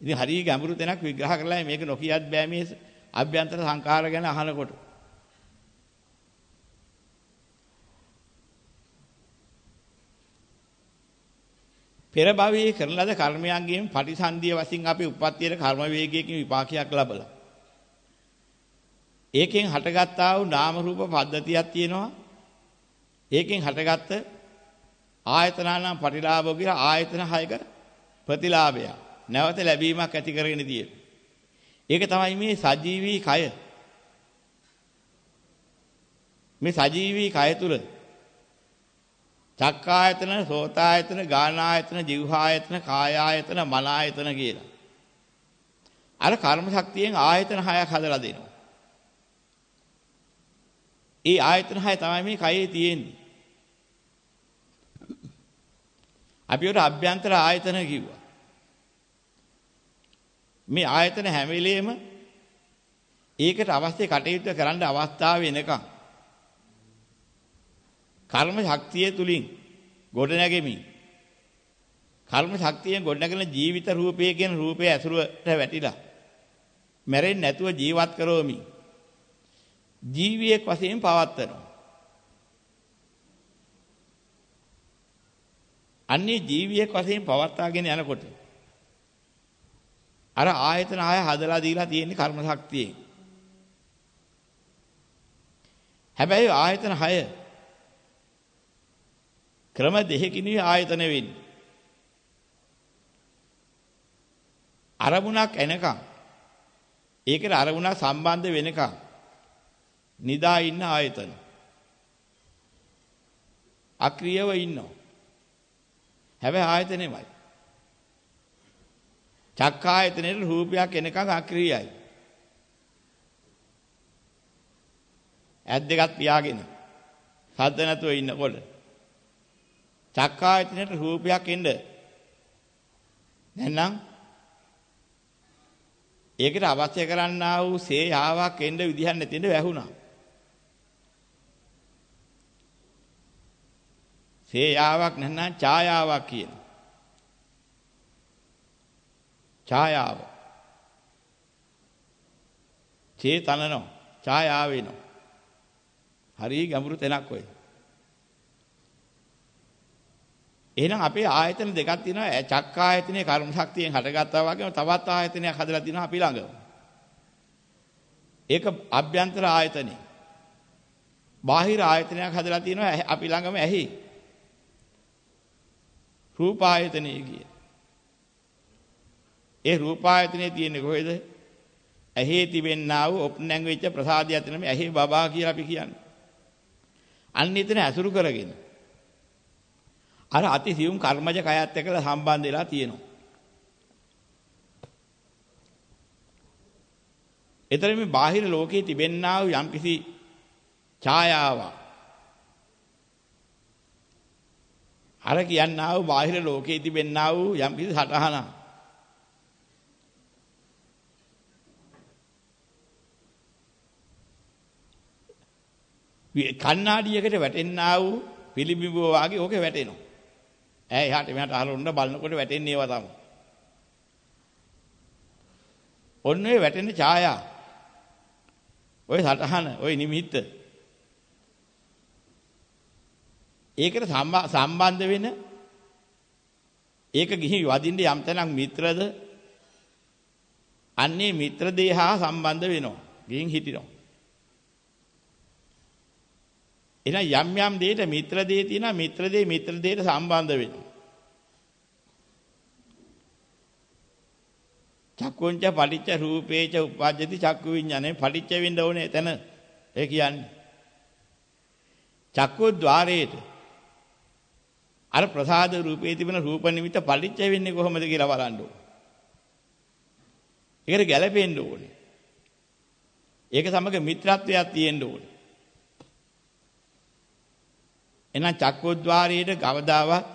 Speaker 1: ඉතින් හරිය ගැඹුරු තැනක් විග්‍රහ කරලා මේක නොකියත් බෑ මේ අභ්‍යන්තර සංකාර ගැන අහනකොට. පෙර භවයේ කරන ලද කර්මයන්ගෙන් පටිසන්ධිය වශයෙන් අපි උප්පත්තියේ කර්ම වේගයකින් විපාකයක් ලබලා. ඒකෙන් හටගත්තා වූ නාම රූප පද්ධතියක් තියෙනවා. ඒකෙන් හටගත්ත ආයතනානම් පටිලාභෝ කියලා ආයතන හයක ප්‍රතිලාභය. නැවත ලැබීමක් ඇති කරගෙන තියෙන. ඒක තමයි මේ සජීවී කය. මේ සජීවී කය තුල චක්කායතන, සෝතායතන, ගානායතන, જીවහායතන, කායායතන, මනායතන කියලා. අර කර්ම ශක්තියෙන් ආයතන හයක් හදලා දෙනවා. ඒ ආයතන හය තමයි මේ කයේ තියෙන්නේ. අපි උට අභ්‍යන්තර ආයතන කිව්වා. මේ ආයතන හැම වෙලෙම ඒකට අවශ්‍ය කටයුතු කරන්න අවස්ථාව වෙනකම් කර්ම ශක්තිය තුලින් ගොඩනැගෙමින් කර්ම ශක්තියෙන් ගොඩනැගෙන ජීවිත රූපය කියන රූපයේ ඇසුරට වැටිලා මැරෙන්නේ නැතුව ජීවත් කරවමින් ජීවියෙක් වශයෙන් පවත්වනවා. අන්නේ ජීවියෙක් වශයෙන් පවත්වාගෙන යනකොට අර ආයතන ආය හදලා දීලා තියෙන කර්ම ශක්තියෙන්. හැබැයි ආයතන 6 ක්‍රම දෙකකින් ආයතන වෙන්නේ. අරමුණක් එනකම් ඒකට අරමුණක් සම්බන්ධ වෙනකම් නිදා ඉන්න ආයතන. අක්‍රියව ඉන්නවා. හැබැයි ආයතනෙමයි. චක්කායතනෙට රූපයක් එනකන් අක්‍රියයි. ඇස් දෙකත් පියාගෙන සද්ද නැතුව ඉන්නකොට චක්කායතනෙට රූපයක් එන්න නැත්නම් ඒකට අවශ්‍ය කරන්නා වූ සේයාවක් එන්න විදිහක් නැතිඳ වැහුණා. සේයාවක් නැත්නම් ඡායාවක් කියන. ඡායාව. චේතනනෝ ඡායාව වෙනවා. හරි ගැඹුරු තැනක් ඔය. එහෙනම් අපේ ආයතන දෙකක් තියෙනවා චක්ක ආයතනයේ කර්ම ශක්තියෙන් හටගත්තා වගේම තවත් ආයතනයක් හදලා තියෙනවා අපි ළඟ. ඒක අභ්‍යන්තර ආයතනේ. බාහිර ආයතනයක් හදලා තියෙනවා අපි ළඟම ඇහි. රූප ආයතනයේ කිය. ඒ රූප ආයතනයේ තියෙන්නේ කොහෙද? ඇහි තිබෙන්නා වූ ඔප්නැංග වෙච්ච ප්‍රසාදය අතනම ඇහි බබා කියලා අපි කියන්නේ. අන්න එතන ඇසුරු කරගෙන අර අති සියුම් කර්මජ කයත් එක්කලා සම්බන්ධ වෙලා තියෙනවා. එතන මේ බාහිර ලෝකයේ තිබෙන්නා වූ යම්කිසි ඡායාවක් අර කියන්නා වූ බාහිර ලෝකයේ තිබෙන්නා වූ යම්කිසි සටහනක් කණ්ණාඩියකට වැටෙන්නා වූ පිළිබිඹුව වාගේ ඕකේ වැටෙනවා. ඈ එහාට මෙහාට අහලොන්න බලනකොට වැටෙන්නේ ඒවා තමයි. ඔන්න ඔය වැටෙන ඡායා. ඔය සටහන, ඔය නිමිත්ත. ඒකට සම්බන්ධ වෙන ඒක ගිහි වදින්න යම් තැනක් මිත්‍රද අන්නේ මිත්‍ර දේහා සම්බන්ධ වෙනවා. ගිහින් හිටිනවා. එහෙනම් යම් යම් දෙයක මිත්‍ර දේ තියෙනවා මිත්‍ර දේ මිත්‍ර දේට සම්බන්ධ වෙනවා. චක්කුංච පටිච්ච රූපේච උපජ්ජති චක්කු විඤ්ඤාණය පටිච්ච වෙන්න ඕනේ එතන. ඒ කියන්නේ. චක්කු ద్వාරයේට අර ප්‍රසාද රූපේ තිබෙන රූප නිමිත්ත පටිච්ච වෙන්නේ කොහොමද කියලා බලන්න ඕනේ. ඒකට ගැළපෙන්න ඕනේ. ඒක සමග මිත්‍රත්වයක් තියෙන්න ඕනේ. එහෙනම් චක්කෝද්්වාරයේට කවදාවත්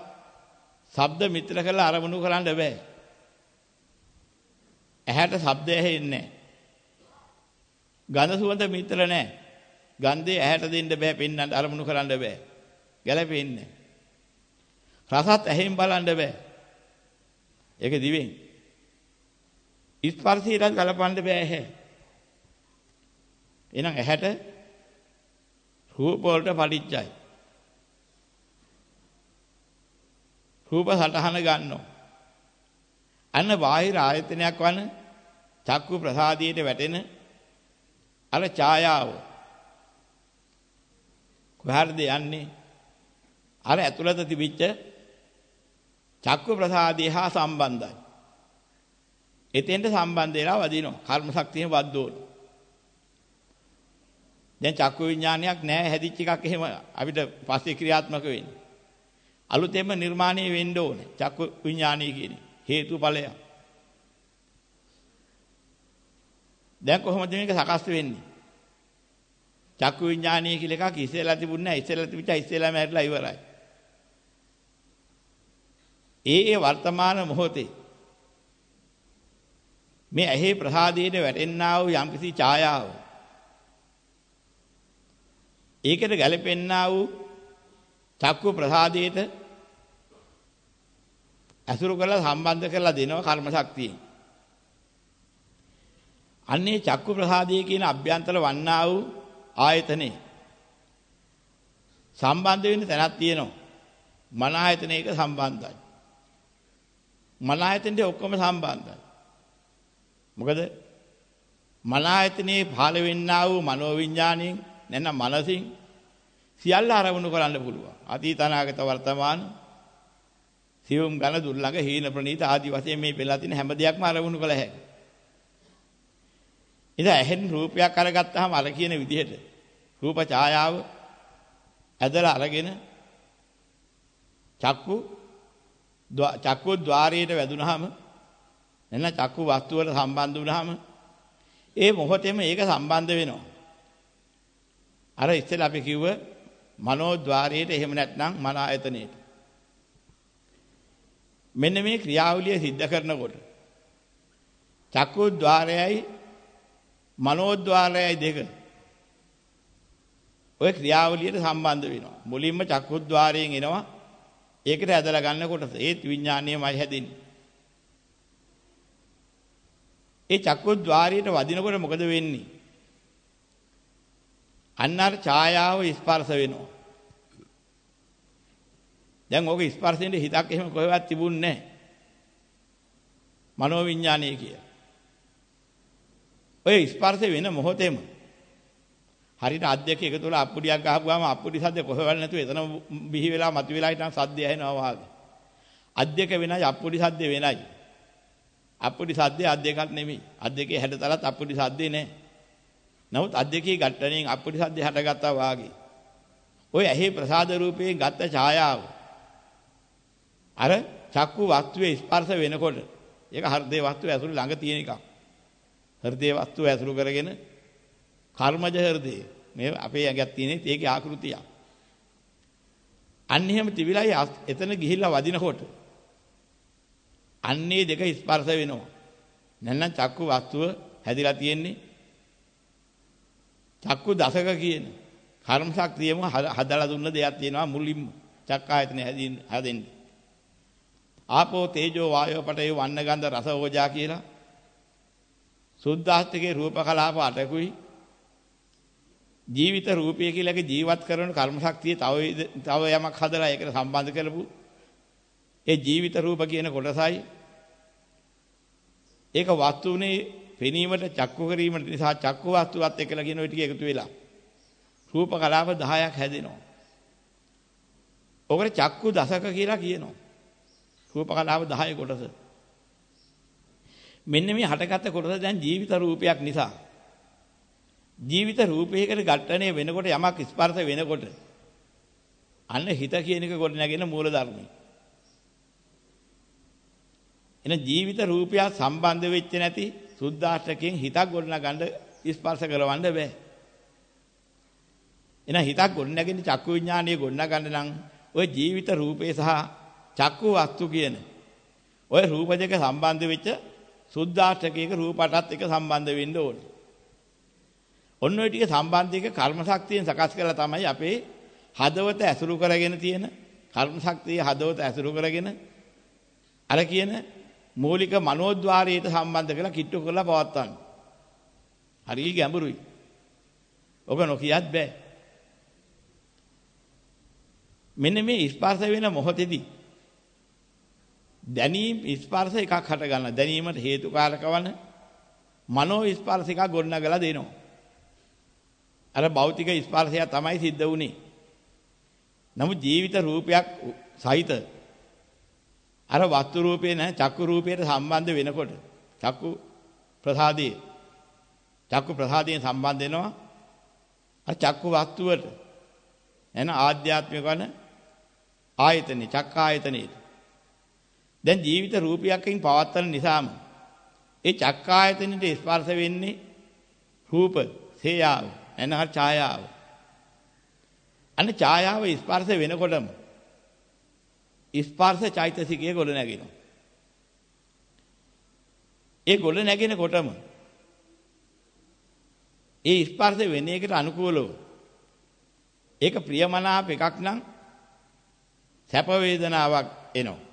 Speaker 1: ශබ්ද මිත්‍ර කරලා අරමුණු කරන්න බෑ. ඇහැට ශබ්ද ඇහෙන්නේ ගඳ සුවඳ මිත්‍ර නැහැ. ගන්ධය ඇහැට දෙන්න බෑ, පෙන්වන්න අරමුණු කරන්න බෑ. ගැළපෙන්නේ රසත් ඇහෙන් බලන්න බෑ. ඒක දිවෙන්. ස්පර්ශයට ගලපන්න බෑ ඇහැ. එහෙනම් ඇහැට රූප වලට පරිච්ඡයි. රූප සටහන ගන්නවා. අන්න බාහිර ආයතනයක් වන චක්කු ප්‍රසාදයට වැටෙන අර ඡායාව කොහරද යන්නේ? අර ඇතුළත තිබිච්ච චක්කු ප්‍රසාදය හා සම්බන්ධයි. එතෙන්ට සම්බන්ධ වෙලා වදිනවා. කර්ම ශක්තියෙන් වද්දෝන. දැන් චක්කු විඥානයක් නැහැ හැදිච්ච එකක් එහෙම අපිට පස්සේ ක්‍රියාත්මක වෙන්නේ. අලුතෙන්ම නිර්මාණය වෙන්න ඕනේ. චක්කු විඥානය කියන්නේ හේතුඵලය. දැන් කොහොමද මේක සකස් වෙන්නේ? චක්කු විඥානය කියලා එකක් ඉස්සෙල්ලා තිබුණේ නැහැ. ඉස්සෙල්ලා තිබිච්ච ඉස්සෙල්ලා මැරිලා ඉවරයි. ඒ ඒ වර්තමාන මොහොතේ මේ ඇහි ප්‍රසාදයේ වැටෙන්නා වූ යම්කිසි ඡායාව ඒකට ගැලපෙන්නා වූ චක්කු ප්‍රසාදයට ඇසුරු කරලා සම්බන්ධ කරලා දෙනවා කර්ම ශක්තියෙන්. අන්නේ චක්කු ප්‍රසාදයේ කියන අභ්‍යන්තර වන්නා වූ ආයතනේ සම්බන්ධ වෙන්න තැනක් තියෙනවා. මන ආයතනයක සම්බන්ධයි. මන ආයතනේ ඔක්කොම සම්බන්ධයි. මොකද මන ආයතනේ පහළ වෙන්නා වූ මනෝවිඤ්ඤාණයෙන් නැත්නම් මනසින් සියල්ල ආරවණු කරන්න පුළුවන්. අතීත අනාගත වර්තමාන සියුම් ඝන දුර්ලඟ හීන ප්‍රනීත ආදී වශයෙන් මේ පෙළලා තියෙන හැම දෙයක්ම ආරවණු කළ හැකියි. ඉතින් ඇහෙන් රූපයක් අරගත්තාම අර කියන විදිහට රූප ඡායාව ඇදලා අරගෙන චක්කු චක්කු ద్వාරයට වැදුනහම එන්න චක්කු වස්තු වලට සම්බන්ධ වුනහම ඒ මොහොතේම ඒක සම්බන්ධ වෙනවා. අර ඉස්සෙල්ලා අපි කිව්ව මනෝද්වාරයට එහෙම නැත්නම් මන ආයතනයට. මෙන්න මේ ක්‍රියාවලිය සිද්ධ කරනකොට චක්කුද්්වාරයයි මනෝද්වාරයයි දෙක ඔය ක්‍රියාවලියට සම්බන්ධ වෙනවා. මුලින්ම චක්කුද්්වාරයෙන් එනවා. ඒකට ඇදලා ගන්නකොට ඒත් විඥානීයමයි හැදෙන්නේ. ඒ චක්කුද්්වාරයට වදිනකොට මොකද වෙන්නේ? අන්න අර ඡායාව ස්පර්ශ වෙනවා. දැන් ඕක ස්පර්ශයෙන් හිතක් එහෙම කොහෙවත් තිබුණේ නැහැ. මනෝවිඤ්ඤාණය කිය. ඔය ස්පර්ශ වෙන මොහොතේම හරියට අත් දෙක එකතු වෙලා අප්පුඩියක් ගහපුවාම අප්පුඩි සද්ද කොහෙවත් නැතුව එතන බිහි වෙලා මතුවලා හිටන් සද්ද ඇහෙනවා වාගේ. අත් දෙක වෙනයි අප්පුඩි සද්ද වෙනයි. අප්පුඩි සද්දේ අත් දෙකක් නෙමෙයි. අත් දෙකේ හැඩතලත් අප්පුඩි සද්දේ නෑ. නමුත් අත් දෙකේ ගැටණයෙන් අප්පුඩි සද්දේ හටගත්තා වාගේ. ඔය ඇහි ප්‍රසාද රූපයෙන් ගත්ත ඡායාව අර චක්කු වස්තුවේ ස්පර්ශ වෙනකොට ඒක හෘදේ වස්තුව ඇතුළේ ළඟ තියෙන එකක්. හෘදේ වස්තුව ඇතුළු කරගෙන කර්මජ හෘදේ මේ අපේ ඇඟක් තියෙන ඒකේ ආකෘතිය. අන්න එහෙම තිබිලායි එතන ගිහිල්ලා වදිනකොට අන්නේ දෙක ස්පර්ශ වෙනවා. නැත්නම් චක්කු වස්තුව හැදිලා තියෙන්නේ චක්කු දසක කියන කර්ම ශක්තියම හදලා දුන්න දෙයක් තියෙනවා මුලින්ම චක්කායතන හැදෙන්නේ. ආපෝ තේජෝ වායෝ පඨයෝ වන්න ගන්ධ රස ඕජා කියලා. සුද්ධාස්තිකේ රූප කලාප අටකුයි. ජීවිත රූපය කියලා එක ජීවත් කරන කර්ම ශක්තිය තව තව යමක් හදලා ඒකට සම්බන්ධ කරපු. ඒ ජීවිත රූප කියන කොටසයි. ඒක වස්තුනේ පෙනීමට චක්කු කිරීමට නිසා චක්කු වස්තුවත් එක්කලා කියන ওই ටික එකතු වෙලා. රූප කලාප 10ක් හැදෙනවා. ඔකට චක්කු දසක කියලා කියනවා. රූප කලාව 10 කොටස. මෙන්න මේ හටගත්ත කොටස දැන් ජීවිත රූපයක් නිසා ජීවිත රූපයකට ඝට්ටණය වෙනකොට යමක් ස්පර්ශ වෙනකොට අන්න හිත කියන එක කොට නැගෙන මූල ධර්මයි. එන ජීවිත රූපය සම්බන්ධ වෙච්ච නැති සුද්ධාෂ්ටකයෙන් හිතක් ගොඩනගන්න ස්පර්ශ කරවන්න බෑ. එන හිතක් ගොඩනගන්නේ චක්කු විඥානීය ගොඩනගන්න නම් ওই ජීවිත රූපේ සහ චක්කු වස්තු කියන ওই රූප දෙක සම්බන්ධ වෙච්ච සුද්ධාෂ්ටකයක රූපටත් එක සම්බන්ධ වෙන්න ඕනේ. ඔන්න ඔය ටික සම්බන්ධයක කර්ම ශක්තියෙන් සකස් කරලා තමයි අපේ හදවත ඇසුරු කරගෙන තියෙන කර්ම ශක්තිය හදවත ඇසුරු කරගෙන අර කියන මූලික මනෝද්වාරයට සම්බන්ධ කරලා කිට්ටු කරලා පවත්වන්න. හරි ගැඹුරුයි. ඔබ නොකියත් බෑ. මෙන්න මේ ස්පර්ශ වෙන මොහොතේදී දැනීම් ස්පර්ශ එකක් හට ගන්න. දැනීමට හේතුකාරක වන මනෝ ස්පර්ශ එකක් ගොඩනගලා දෙනවා. අර භෞතික ස්පර්ශය තමයි සිද්ධ වුනේ. නමුත් ජීවිත රූපයක් සහිත අර වස්තු රූපේ නැ චක්කු රූපයට සම්බන්ධ වෙනකොට චක්කු ප්‍රසාදයේ චක්කු ප්‍රසාදයෙන් සම්බන්ධ වෙනවා අර චක්කු වස්තුවට එන ආධ්‍යාත්මික වන ආයතනේ චක්ක ආයතනේ. දැන් ජීවිත රූපයකින් පවත්තන නිසාම ඒ චක්ක ආයතනෙට ස්පර්ශ වෙන්නේ රූප, සේයාව, එනහර ඡායාව. අනේ ඡායාව ස්පර්ශ වෙනකොටම ස්පර්ශ චෛතසිකය ගොඩ නැගෙනවා. ඒ ගොඩ නැගෙනකොටම ඒ ස්පර්ශ වෙන එකට අනුකූලව ඒක ප්‍රියමනාප එකක් නම් සැප වේදනාවක් එනවා.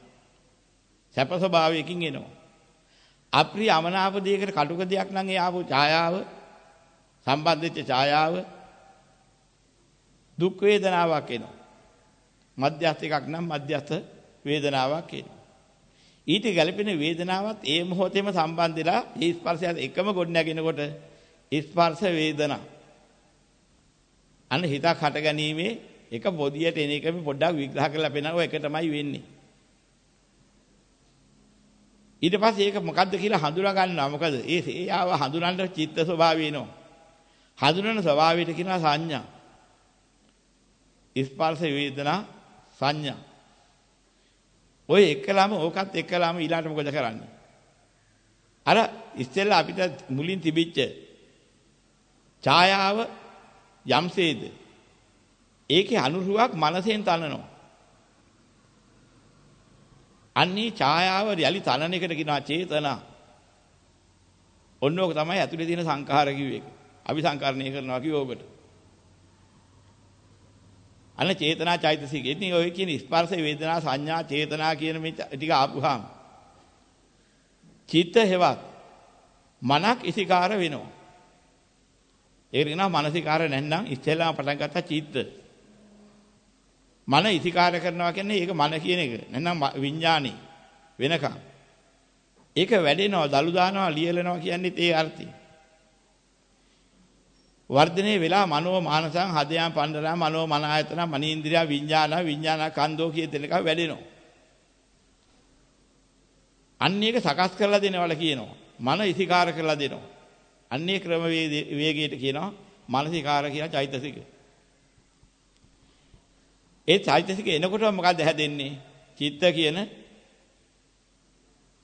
Speaker 1: සැප ස්වභාවයකින් එනවා. අප්‍රිය අමනාප දෙයකට කටුක දෙයක් නම් ඒ ආපු ඡායාව සම්බන්ධිත ඡායාව දුක් වේදනාවක් එනවා. මධ්‍යස්ථ එකක් නම් මධ්‍යස්ථ වේදනාවක් එනවා. ඊට ගැළපෙන වේදනාවත් ඒ මොහොතේම සම්බන්ධලා ඒ ස්පර්ශයත් එකම ගොඩ නැගෙනකොට ස්පර්ශ වේදනා. අන්න හිතක් හට ගැනීමේ එක පොදියට එන එකම පොඩ්ඩක් විග්‍රහ කරලා පෙන්නනවා ඒක තමයි වෙන්නේ. ඊට පස්සේ ඒක මොකද්ද කියලා හඳුනා ගන්නවා. මොකද ඒ ඒ ආව හඳුනන්න චිත්ත ස්වභාවය එනවා. හඳුනන ස්වභාවයට කියනවා සංඥා. ස්පර්ශ වේදනා සංඥා. ඔය එක්කලාම ඕකත් එක්කලාම ඊළාට මොකද කරන්නේ? අර ඉස්සෙල්ලා අපිට මුලින් තිබිච්ච ඡායාව යම්සේද ඒකේ අනුරුවක් මනසෙන් තනනවා. අන්නේ ඡායාව යලි තනන එකට කියනවා චේතනා. ඔන්න ඕක තමයි ඇතුලේ තියෙන සංඛාර කිව්වේ. අபிසංකරණය කරනවා කිව්ව ඔබට. අන්න චේතනා චෛතසිකය. ඉතින් ඔය කියන ස්පර්ශ වේදනා සංඥා චේතනා කියන මේ ටික ආපුහාම චිත්ත හේවත් මනක් ඉසිකාර වෙනවා. ඒකට කියනවා මානසිකාර නැත්නම් ඉස්සෙල්ලාම පටන් ගත්ත චිත්ත. මන ඉසිකාර කරනවා කියන්නේ ඒක මන කියන එක. නැත්නම් විඥානේ වෙනකම්. ඒක වැඩෙනවා, දලු දානවා, ලියලනවා කියන්නේ ඒ අර්ථය. වර්ධනයේ වෙලා මනෝ මානසං හදයන් පණ්ඩරා මනෝ මන ආයතන මනීන්ද්‍රිය විඥාන විඥාන කන්දෝ කිය දෙලක වැඩෙනවා. අන්න ඒක සකස් කරලා දෙනවල කියනවා. මන ඉසිකාර කරලා දෙනවා. අන්නේ ක්‍රම වේගයට කියනවා මානසිකාර කියන චෛතසික. ඒ චෛතසික එනකොට මොකද්ද හැදෙන්නේ? චිත්ත කියන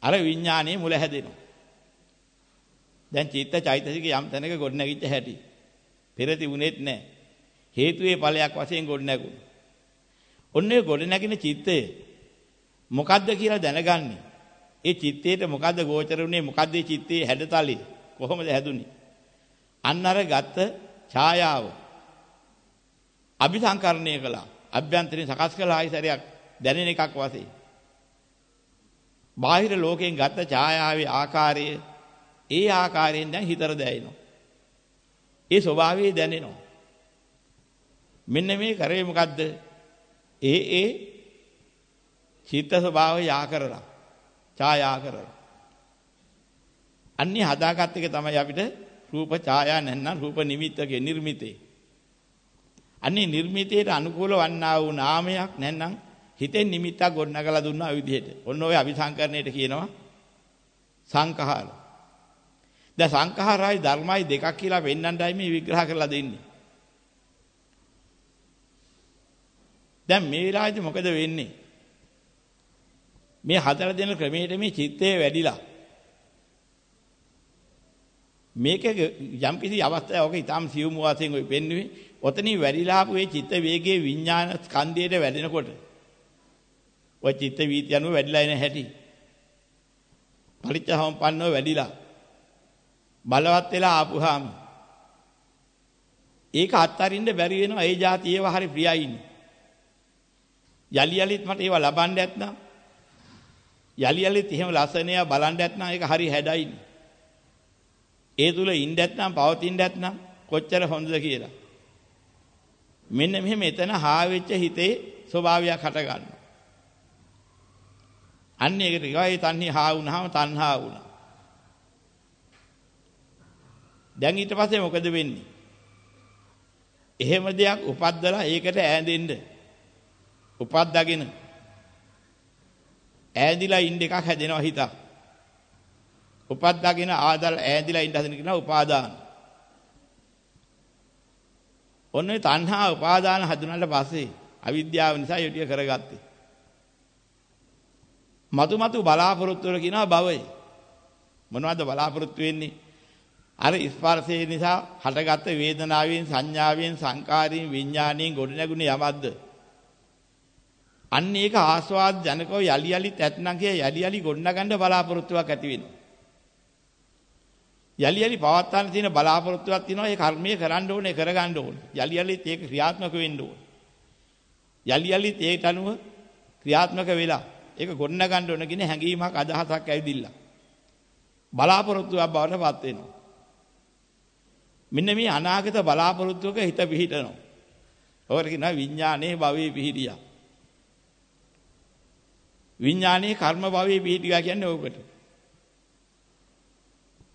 Speaker 1: අර විඥානයේ මුල හැදෙනවා. දැන් චිත්ත චෛතසික යම් තැනක ගොඩ නැගිච්ච හැටි. පෙර තිබුණෙත් නැහැ. හේතුවේ ඵලයක් වශයෙන් ගොඩ නැගුණා. ඔන්නේ ගොඩ නැගින චිත්තය මොකද්ද කියලා දැනගන්නේ. ඒ චිත්තේට මොකද්ද ගෝචර වුනේ මොකද්ද ඒ චිත්තේ හැඩතලේ කොහොමද හැදුනේ? අන්න අර ගත්ත ඡායාව අபிසංකරණය කළා. අභ්‍යන්තරයෙන් සකස් කළා ආයිසරයක් දැනෙන එකක් වශයෙන්. බාහිර ලෝකයෙන් ගත්ත ඡායාවේ ආකාරය ඒ ආකාරයෙන් දැන් හිතර දැනෙනවා. ඒ ස්වභාවය දැනෙනවා. මෙන්න මේ කරේ මොකද්ද? ඒ ඒ චිත්ත ස්වභාවය යා කරලා ඡායා කරලා අන්නේ හදාගත් එක තමයි අපිට රූප ඡායා නැත්නම් රූප නිමිත්තගේ නිර්මිතේ. අන්නේ නිර්මිතයට අනුකූල වන්නා වූ නාමයක් නැත්නම් හිතෙන් නිමිත්තක් ගොඩනගලා දුන්නා ඒ විදිහට. ඔන්න ඔය අபிසංකරණයට කියනවා සංඛාර. දැන් සංඛාරයි ධර්මයි දෙකක් කියලා වෙන්නණ්ඩයි මේ විග්‍රහ කරලා දෙන්නේ. දැන් මේ වෙලාවේ මොකද වෙන්නේ? මේ හතර දෙන ක්‍රමයට මේ චිත්තය වැඩිලා මේක යම්කිසි අවස්ථාවක ඊටාම් සියුම් වාසයෙන් ඔය පෙන්වුවේ ඔතනින් වැඩිලා ආපු ඒ චිත්ත වේගයේ විඥාන ස්කන්ධයට වැඩෙනකොට ඔය චිත්ත වීති අනුව වැඩිලා එන හැටි. පරිච්ඡසම්පන්නව වැඩිලා. බලවත් වෙලා ආපුහාම ඒක අත්තරින්න බැරි වෙනවා ඒ જાති ඒව හරි ප්‍රියයිනේ යලි යලිත් මට ඒව ලබන්න නැත්නම් යලි යලිත් එහෙම ලස්සනය බලන්න නැත්නම් ඒක හරි හැඩයිනේ ඒ තුල ඉන්න නැත්නම් පවතින්න නැත්නම් කොච්චර හොඳද කියලා. මෙන්න මෙහෙම එතන හා වෙච්ච හිතේ ස්වභාවයක් හට ගන්නවා. අන්න ඒකට ගායි තන්නේ හා වුණාම තණ්හා වුණා. දැන් ඊට පස්සේ මොකද වෙන්නේ? එහෙම දෙයක් උපද්දලා ඒකට ඈඳෙන්න. උපද්දාගෙන ඈඳිලා ඉන්න එකක් හැදෙනවා හිතක්. උපද්දාගෙන ආදල් ඈඳිලා ඉඳ හදන කියනවා උපාදාන. ඔන්නේ තණ්හා උපාදාන හඳුනනට පස්සේ අවිද්‍යාව නිසා යටිය කරගත්තේ. මතු මතු බලාපොරොත්තු වල කියනවා භවය. මොනවද බලාපොරොත්තු වෙන්නේ? අර ස්පර්ශය නිසා හටගත්ත වේදනාවෙන් සංඥාවෙන් සංකාරයෙන් විඥාණයෙන් ගොඩනැගුණ යමක්ද? අන්න ඒක ආස්වාද ජනකව යලි යලිත් ඇත්නම් කිය යලි යලි ගොඩනගන්න බලාපොරොත්තුවක් ඇති වෙනවා. යලි යලි පවත්වාන තියෙන බලාපොරොත්තුවක් තියෙනවා ඒ කර්මයේ කරන්න ඕනේ කරගන්න ඕනේ. යලි යලිත් ඒක ක්‍රියාත්මක වෙන්න ඕනේ. යලි යලිත් ඒට අනුව ක්‍රියාත්මක වෙලා ඒක ගොඩනගන්න ඕන කියන හැඟීමක් අදහසක් ඇවිදිලා. බලාපොරොත්තුවක් බවට පත් වෙනවා. මෙන්න මේ අනාගත බලාපොරොත්තුවක හිත පිහිටනවා. ඔකට කියනවා විඥානයේ භවයේ පිහිටියා. විඥානයේ කර්ම භවයේ පිහිටියා කියන්නේ ඕකට.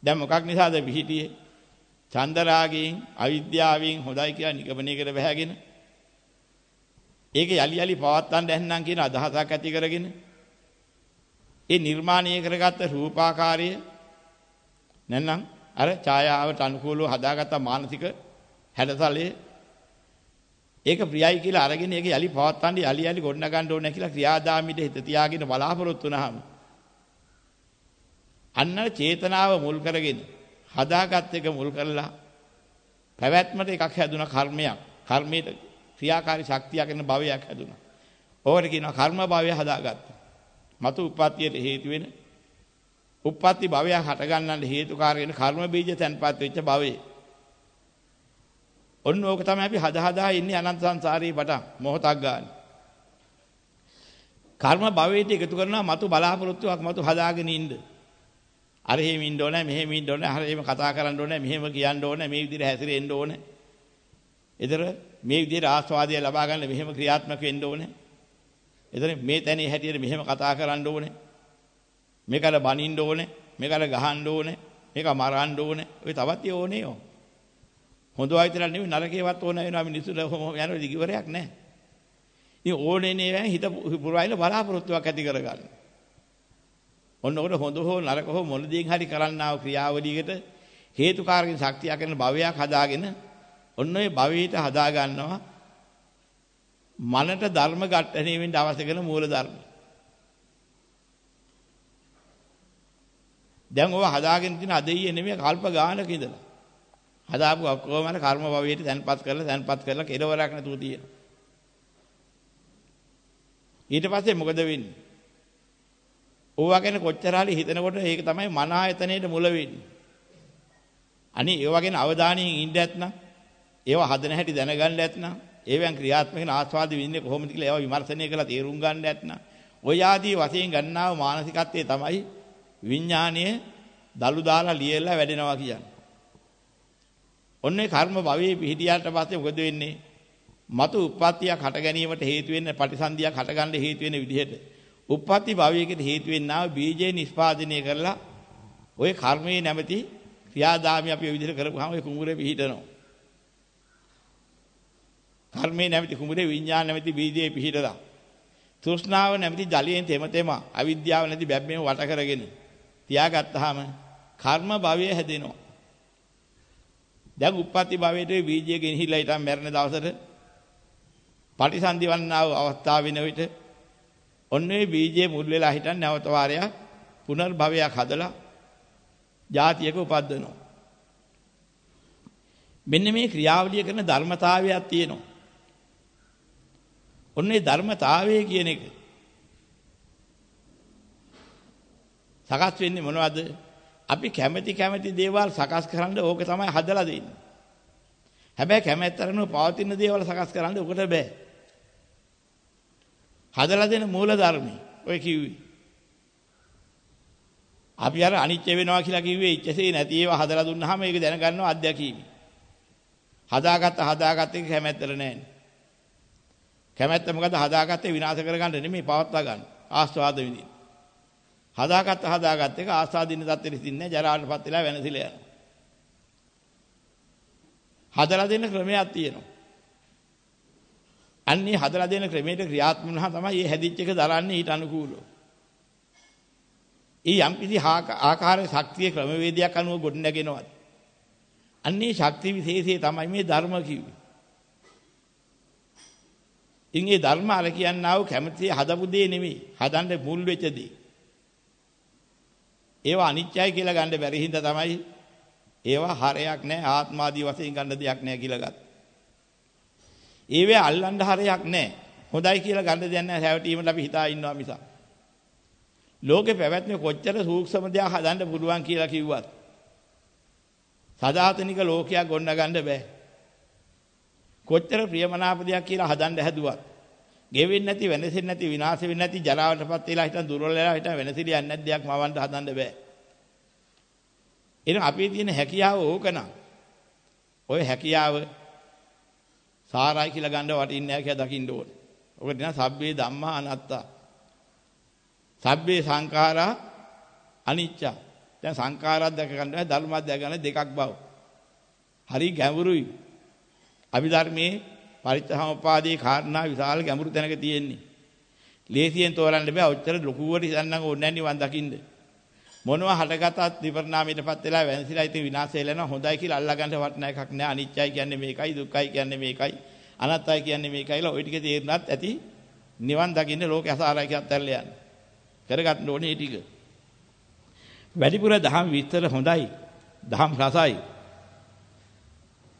Speaker 1: දැන් මොකක් නිසාද පිහිටියේ? චන්දරාගයෙන්, අවිද්‍යාවෙන් හොඳයි කියලා නිගමනය කර බහැගෙන. ඒක යලි යලි පවත්තන්න ඇන්නම් කියන අදහසක් ඇති කරගෙන ඒ නිර්මාණය කරගත්ත රූපාකාරය නැත්නම් අර ඡායාවට අනුකූලව හදාගත්ත මානසික හැඩතලයේ ඒක ප්‍රියයි කියලා අරගෙන ඒක යලි පවත්තන්න යලි යලි ගොඩනගන්න ඕනේ කියලා ක්‍රියාදාමීට හිත තියාගෙන බලාපොරොත්තු වුණාම අන්න චේතනාව මුල් කරගෙන හදාගත් එක මුල් කරලා පැවැත්මට එකක් හැදුනා කර්මයක් කර්මයට ක්‍රියාකාරී ශක්තියක් වෙන භවයක් හැදුනා. ඕකට කියනවා කර්ම භවය හදාගත්තා. මතු උප්පත්තියට හේතු වෙන උප්පත්ති භවයක් හට ගන්නන්න හේතුකාරී වෙන කර්ම බීජ තැන්පත් වෙච්ච භවයේ ඔන්න ඕක තමයි අපි හදා හදා ඉන්නේ අනන්ත සංසාරේ පටන් මොහොතක් ගන්න. කර්ම භවයට එකතු කරනවා මතු බලාපොරොත්තුවක් මතු හදාගෙන ඉන්න. අර එහෙම ඉන්න ඕනේ මෙහෙම ඉන්න ඕනේ අර එහෙම කතා කරන්න ඕනේ මෙහෙම කියන්න ඕනේ මේ විදිහට හැසිරෙන්න ඕනේ. ඒතර මේ විදිහට ආස්වාදය ලබා ගන්න මෙහෙම ක්‍රියාත්මක වෙන්න ඕනේ. ඒතර මේ තැනේ හැටියට මෙහෙම කතා කරන්න ඕනේ. මේකට බනින්න ඕනේ. මේකට ගහන්න ඕනේ. මේක මරන්න ඕනේ. ඔය තවත් ඕනේ යෝ. හොඳ ආයතන නෙවෙයි නරකේවත් ඕන වෙනවා මිනිස්සුන්ට යන දිගවරයක් නැහැ. ඉතින් ඕනේ නේ හිත පුරායිල බලාපොරොත්තුවක් ඇති කරගන්න. ඔන්න ඔකට හොඳ හෝ නරක හෝ මොන දෙයක් හරි කරන්නා වූ ක්‍රියාවලියකට හේතුකාරකින් ශක්තිය කරන භවයක් හදාගෙන ඔන්න ඔය භවයට හදා ගන්නවා මනට ධර්ම ඝට්ටණය වෙන්න අවශ්‍ය කරන මූල ධර්ම. දැන් ඔය හදාගෙන තියෙන අදෙයිය නෙමෙයි කල්ප ගානක ඉඳලා. හදාපු ඔක්කොම අර කර්ම භවයට තැන්පත් කරලා තැන්පත් කරලා කෙලවරක් නැතුව තියෙනවා. ඊට පස්සේ මොකද වෙන්නේ? ඕවා ගැන කොච්චර හරි හිතනකොට ඒක තමයි මන ආයතනයේට මුල වෙන්නේ. අනි ඒවා ගැන අවධානයෙන් ඉන්න ඇත්නම් ඒවා හදන හැටි දැනගන්න ඇත්නම් ඒවෙන් ක්‍රියාත්මක වෙන ආස්වාද විඳින්නේ කොහොමද කියලා ඒවා විමර්ශනය කරලා තේරුම් ගන්න ඇත්නම් ඔය ආදී වශයෙන් ගන්නා මානසිකත්වයේ තමයි විඥානීය දලු දාලා ලියලා වැඩෙනවා කියන්නේ. ඔන්නේ කර්ම භවයේ පිහිටියාට පස්සේ මොකද වෙන්නේ? මතු උප්පත්තියක් හට ගැනීමට හේතු වෙන පටිසන්ධියක් හට ගන්න හේතු වෙන විදිහට උප්පත්ති භවයකට හේතු වෙන්නා බීජේ නිෂ්පාදනය කරලා ওই කර්මයේ නැමැති ක්‍රියාදාමයේ අපි ඔය විදිහට කරපුවාම ඒ කුඹුරේ පිහිටනවා. කර්මයේ නැමැති කුඹුරේ විඥාන නැමැති බීජේ පිහිටලා. තෘෂ්ණාව නැමැති ජලයෙන් තෙම තෙම අවිද්‍යාව නැති බැබ්මෙම වට කරගෙන තියාගත්තාම කර්ම භවය හැදෙනවා. දැන් උප්පත්ති භවයේ බීජය ගෙනහිලා ඊට මැරෙන දවසට පටිසන්ධි වන්නා වූ අවස්ථාව වෙන විට ඔන්නේ බීජයේ මුල් වෙලා හිටන් නැවත වාරයක් පුනර්භවයක් හදලා જાතියක උපද්දනවා. මෙන්න මේ ක්‍රියාවලිය කරන ධර්මතාවයක් තියෙනවා. ඔන්නේ ධර්මතාවය කියන එක සකස් වෙන්නේ මොනවද? අපි කැමැති කැමැති දේවල් සකස් කරන්න ඕක තමයි හදලා දෙන්නේ. හැබැයි කැමැත්තරන පවතින දේවල් සකස් කරන්න ඔකට බෑ. හදලා දෙන මූල ධර්මයි. ඔය කිව්වේ. අපි අර අනිත්‍ය වෙනවා කියලා කිව්වේ ඉච්ඡසේ නැති ඒවා හදලා දුන්නාම ඒක දැනගන්නවා අත්දැකීම. හදාගත්ත හදාගත්ත එක කැමැත්තට නෑනේ. කැමැත්ත මොකද හදාගත්තේ විනාශ කරගන්න නෙමෙයි පවත්වා ගන්න. ආස්වාද විඳින්න. හදාගත්ත හදාගත්ත එක ආස්වාදින්න තත්ත්වෙට ඉන්නේ ජරාටපත් වෙලා වෙනසිලා යනවා. හදලා දෙන්න ක්‍රමයක් තියෙනවා. අන්නේ හදලා දෙන ක්‍රමයට ක්‍රියාත්මක වුණා තමයි මේ හැදිච්ච එක දරන්නේ ඊට අනුකූලව. ඊ යම් කිසි ආකාරයේ ශක්තිය ක්‍රමවේදයක් අනුව ගොඩනගෙනවත්. අන්නේ ශක්ති විශේෂය තමයි මේ ධර්ම කිව්වේ. ඉන්නේ ධර්ම අර කියන්නා වූ කැමැති හදපු දේ නෙමෙයි. හදන්න මුල් වෙච්ච දේ. ඒවා අනිත්‍යයි කියලා ගන්න බැරි හින්දා තමයි ඒවා හරයක් නැහැ ආත්මාදී වශයෙන් ගන්න දෙයක් නැහැ කියලා ගත්තා. ඒවේ අල්ලන්න හරයක් නැහැ. හොඳයි කියලා ගන්න දෙයක් නැහැ හැවටීමට අපි හිතා ඉන්නවා මිසක්. ලෝකේ පැවැත්ම කොච්චර සූක්ෂම දෙයක් හදන්න පුළුවන් කියලා කිව්වත් සදාතනික ලෝකයක් ගොඩ ගන්න බෑ. කොච්චර ප්‍රියමනාප දෙයක් කියලා හදන්න හැදුවත් ගෙවෙන්නේ නැති වෙනසෙන්නේ නැති විනාශ වෙන්නේ නැති ජරාවටපත් වෙලා හිටන් දුර්වල වෙලා හිටන් වෙනසිලියන්නේ නැති දෙයක් මවන්න හදන්න බෑ. එහෙනම් අපේ තියෙන හැකියාව ඕකනම් ඔය හැකියාව සාරයි කියලා ගන්න වටින්නේ නැහැ කියලා දකින්න ඕනේ. ඔක දිනා සබ්බේ ධම්මා අනාත්තා. සබ්බේ සංඛාරා අනිච්ච. දැන් සංඛාරات දැක ගන්න බෑ ධර්මات දැක ගන්න දෙකක් බව. හරි ගැඹුරුයි. අභිධර්මයේ පරිත්‍යාමපාදී කාරණා විශාල ගැඹුරු තැනක තියෙන්නේ. ලේසියෙන් තෝරන්න බෑ. ඔච්චර ලොකුවට ඉඳන් නම් ඕනේ නැන්නේ වන් දකින්නේ. මොනවා හටගතත් විපරණාමයටපත් වෙලා වෙනසිලා ඉතින් විනාශ වෙලා හොඳයි කියලා අල්ලගන්න වටන එකක් නෑ. අනිත්‍යයි කියන්නේ මේකයි දුක්ඛයි කියන්නේ මේකයි අනත්තයි කියන්නේ මේකයිලා ওই ටික තේරුණත් ඇති නිවන් දකින්න ලෝකේ අසාරයි කියත් ඇල්ල යන්න. කරගන්න ඕනේ මේ ටික. වැඩිපුර දහම් විස්තර හොඳයි. දහම් රසයි.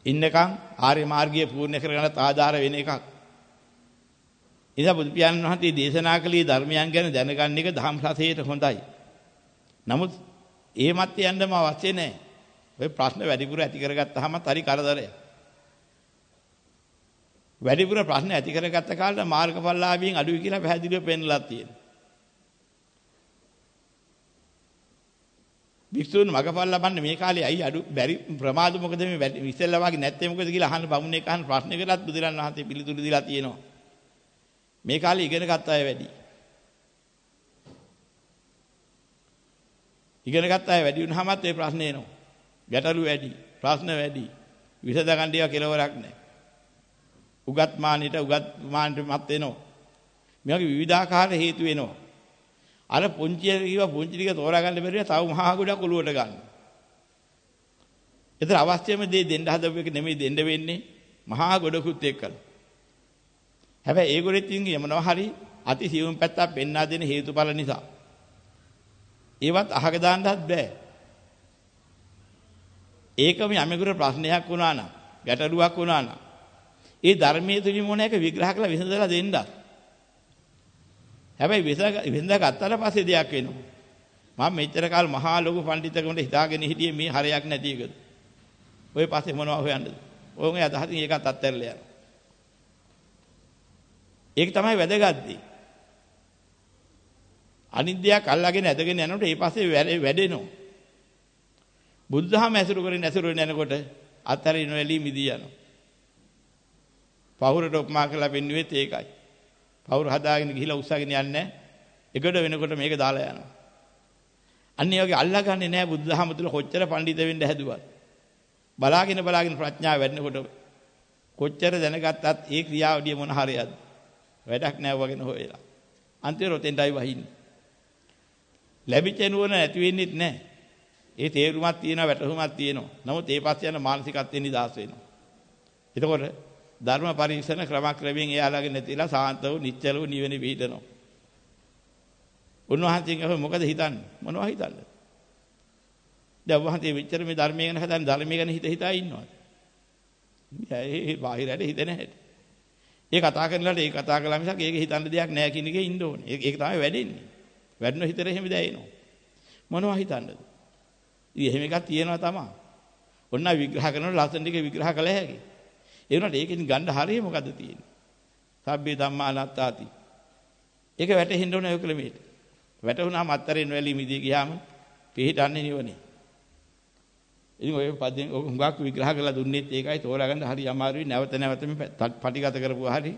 Speaker 1: ඉන්නකම් ආර්ය මාර්ගය පූර්ණ කරගන්නත් ආධාර වෙන එකක්. ඉතින් බුදු පියාණන් වහන්සේ දේශනා කළේ ධර්මයන් ගැන දැනගන්න එක දහම් රසයට හොඳයි. නමුත් ඒ මැත්තේ යන්නම අවශ්‍ය නැහැ. ඔය ප්‍රශ්න වැඩිපුර ඇති කරගත්තාම හරි කරදරයක්. වැඩිපුර ප්‍රශ්න ඇති කරගත්ත කාලේ මාර්ගඵලලාභීන් අඩුයි කියලා පැහැදිලිව පෙන්ලා තියෙනවා. වික්ෂුන් මගපල් ලබන්නේ මේ කාලේ අයි අඩු බැරි ප්‍රමාද මොකද මේ ඉස්සෙල්ලා වගේ නැත්තේ මොකද කියලා අහන්න බමුණෙක් අහන ප්‍රශ්නයකටත් බුදුරන් වහන්සේ පිළිතුරු දීලා තියෙනවා. මේ කාලේ ඉගෙන ගත්ත අය වැඩි. ඉගෙන ගත්ත අය වැඩි වුණාමත් ඒ ප්‍රශ්න එනවා. ගැටලු වැඩි, ප්‍රශ්න වැඩි. විසඳ ගන්න ඒවා කෙලවරක් නැහැ. උගත් මානෙට උගත් මානෙට මත් වෙනවා. මේ වගේ විවිධාකාර හේතු වෙනවා. අර පුංචි කිව්ව පුංචි ටික තෝරා ගන්න බැරිව තව මහා ගොඩක් ඔලුවට ගන්න. ඒතර අවශ්‍යම දේ දෙන්න හදපු එක නෙමෙයි දෙන්න වෙන්නේ මහා ගොඩකුත් එක්කලා. හැබැයි ඒගොල්ලෙත් ඉන්නේ මොනවා හරි අති සියුම් පැත්තක් පෙන්වා දෙන හේතුඵල නිසා. ඒවත් අහක දාන්නත් බෑ. ඒකම යමෙකුට ප්‍රශ්නයක් වුණා නම් ගැටලුවක් වුණා නම් ඒ ධර්මයේ තුලින් මොන එක විග්‍රහ කරලා විසඳලා දෙන්න. හැබැයි විසඳ ගත්තට පස්සේ දෙයක් වෙනවා. මම මෙච්චර කාල මහා ලොකු පඬිතුකමට හිතාගෙන හිටියේ මේ හරයක් නැති එකද. ඔය පස්සේ මොනව හොයන්නද? ඕගේ අදහසින් ඒකත් අත්හැරලා යනවා. ඒක තමයි වැදගත් දේ. අනිද්දයක් අල්ලගෙන ඇදගෙන යනකොට ඒ පස්සේ වැඩෙනවා. බුද්ධහම ඇසුරු කරගෙන ඇසුරු වෙන යනකොට අත්තරින් වෙලී මිදී යනවා. පවුරට උපමා කරලා පෙන්නුවෙත් ඒකයි. පවුර හදාගෙන ගිහිලා උස්සගෙන යන්නේ එකට වෙනකොට මේක දාලා යනවා. අන්න ඒ වගේ අල්ලගන්නේ නැහැ බුද්ධහම තුල කොච්චර පඬිත වෙන්න හැදුවත්. බලාගෙන බලාගෙන ප්‍රඥාව වැඩෙනකොට කොච්චර දැනගත්තත් ඒ ක්‍රියාවලිය මොන හරියද? වැඩක් නැහැ වගේ හොයලා. අන්තිමට ඔතෙන්ටයි වහින්නේ. ලැබිච්ච නුවණ නැති වෙන්නේත් නැහැ. ඒ තේරුමක් තියෙනවා වැටහුමක් තියෙනවා. නමුත් ඒ පස්සේ යන මානසිකත්වෙන් නිදහස් වෙනවා. එතකොට ධර්ම පරිශ්‍රණ ක්‍රමක්‍රමයෙන් එයාලගේ නැතිලා සාන්තව නිශ්චලව නිවෙන පිහිටනවා. උන්වහන්සේගෙන් අහුව මොකද හිතන්නේ? මොනවා හිතන්නේ? දැන් වහන්සේ මෙච්චර මේ ධර්මය ගැන හදන්නේ ධර්මය ගැන හිත හිතා ඉන්නවද? ඒ බාහිරට හිත නැහැ. ඒ කතා කරනකොට ඒ කතා කළා මිසක් ඒක හිතන්න දෙයක් නැහැ කියන එකේ ඉන්න ඕනේ. ඒක තමයි වැඩෙන්නේ. වැඩන හිතට එහෙම දැනෙනවා. මොනවා හිතන්නද? ඉතින් එහෙම එකක් තියෙනවා තමයි. ඔන්න විග්‍රහ කරනකොට ලස්සන ටික විග්‍රහ කළ හැකි. ඒ වුණාට ඒකෙන් ගන්න හරිය මොකද්ද තියෙන්නේ? සබ්බේ ධම්මා අනාත්තාති. ඒක වැටහෙන්න ඕනේ ඔය ක්‍රමයට. වැටුණාම අත්තරින් වැලි මිදී ගියාම පිහිටන්නේ නිවනේ. ඉතින් ඔය පදයෙන් ඔක හුඟක් විග්‍රහ කරලා දුන්නෙත් ඒකයි තෝරාගන්න හරි අමාරුයි නැවත නැවත මේ පටිගත කරපුවා හරි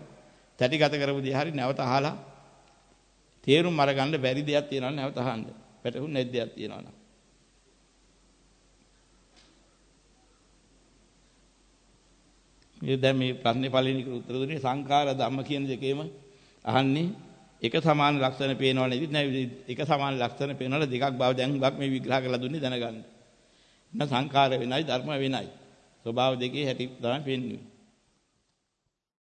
Speaker 1: තැටිගත කරපු දේ හරි නැවත අහලා තේරුම් අරගන්න බැරි දෙයක් තියෙනවා නැවත අහන්න. වැටහුන්නේ නැති දෙයක් තියෙනවා නම්. මේ දැන් මේ ප්‍රශ්නේ පළවෙනි උත්තර දුන්නේ සංඛාර ධම්ම කියන දෙකේම අහන්නේ එක සමාන ලක්ෂණ පේනව නේද නෑ එක සමාන ලක්ෂණ පේනවල දෙකක් බව දැන් හුඟක් මේ විග්‍රහ කරලා දුන්නේ දැනගන්න. නැත්නම් සංඛාර වෙනයි ධර්ම වෙනයි. ස්වභාව දෙකේ හැටි තමයි පෙන්වන්නේ.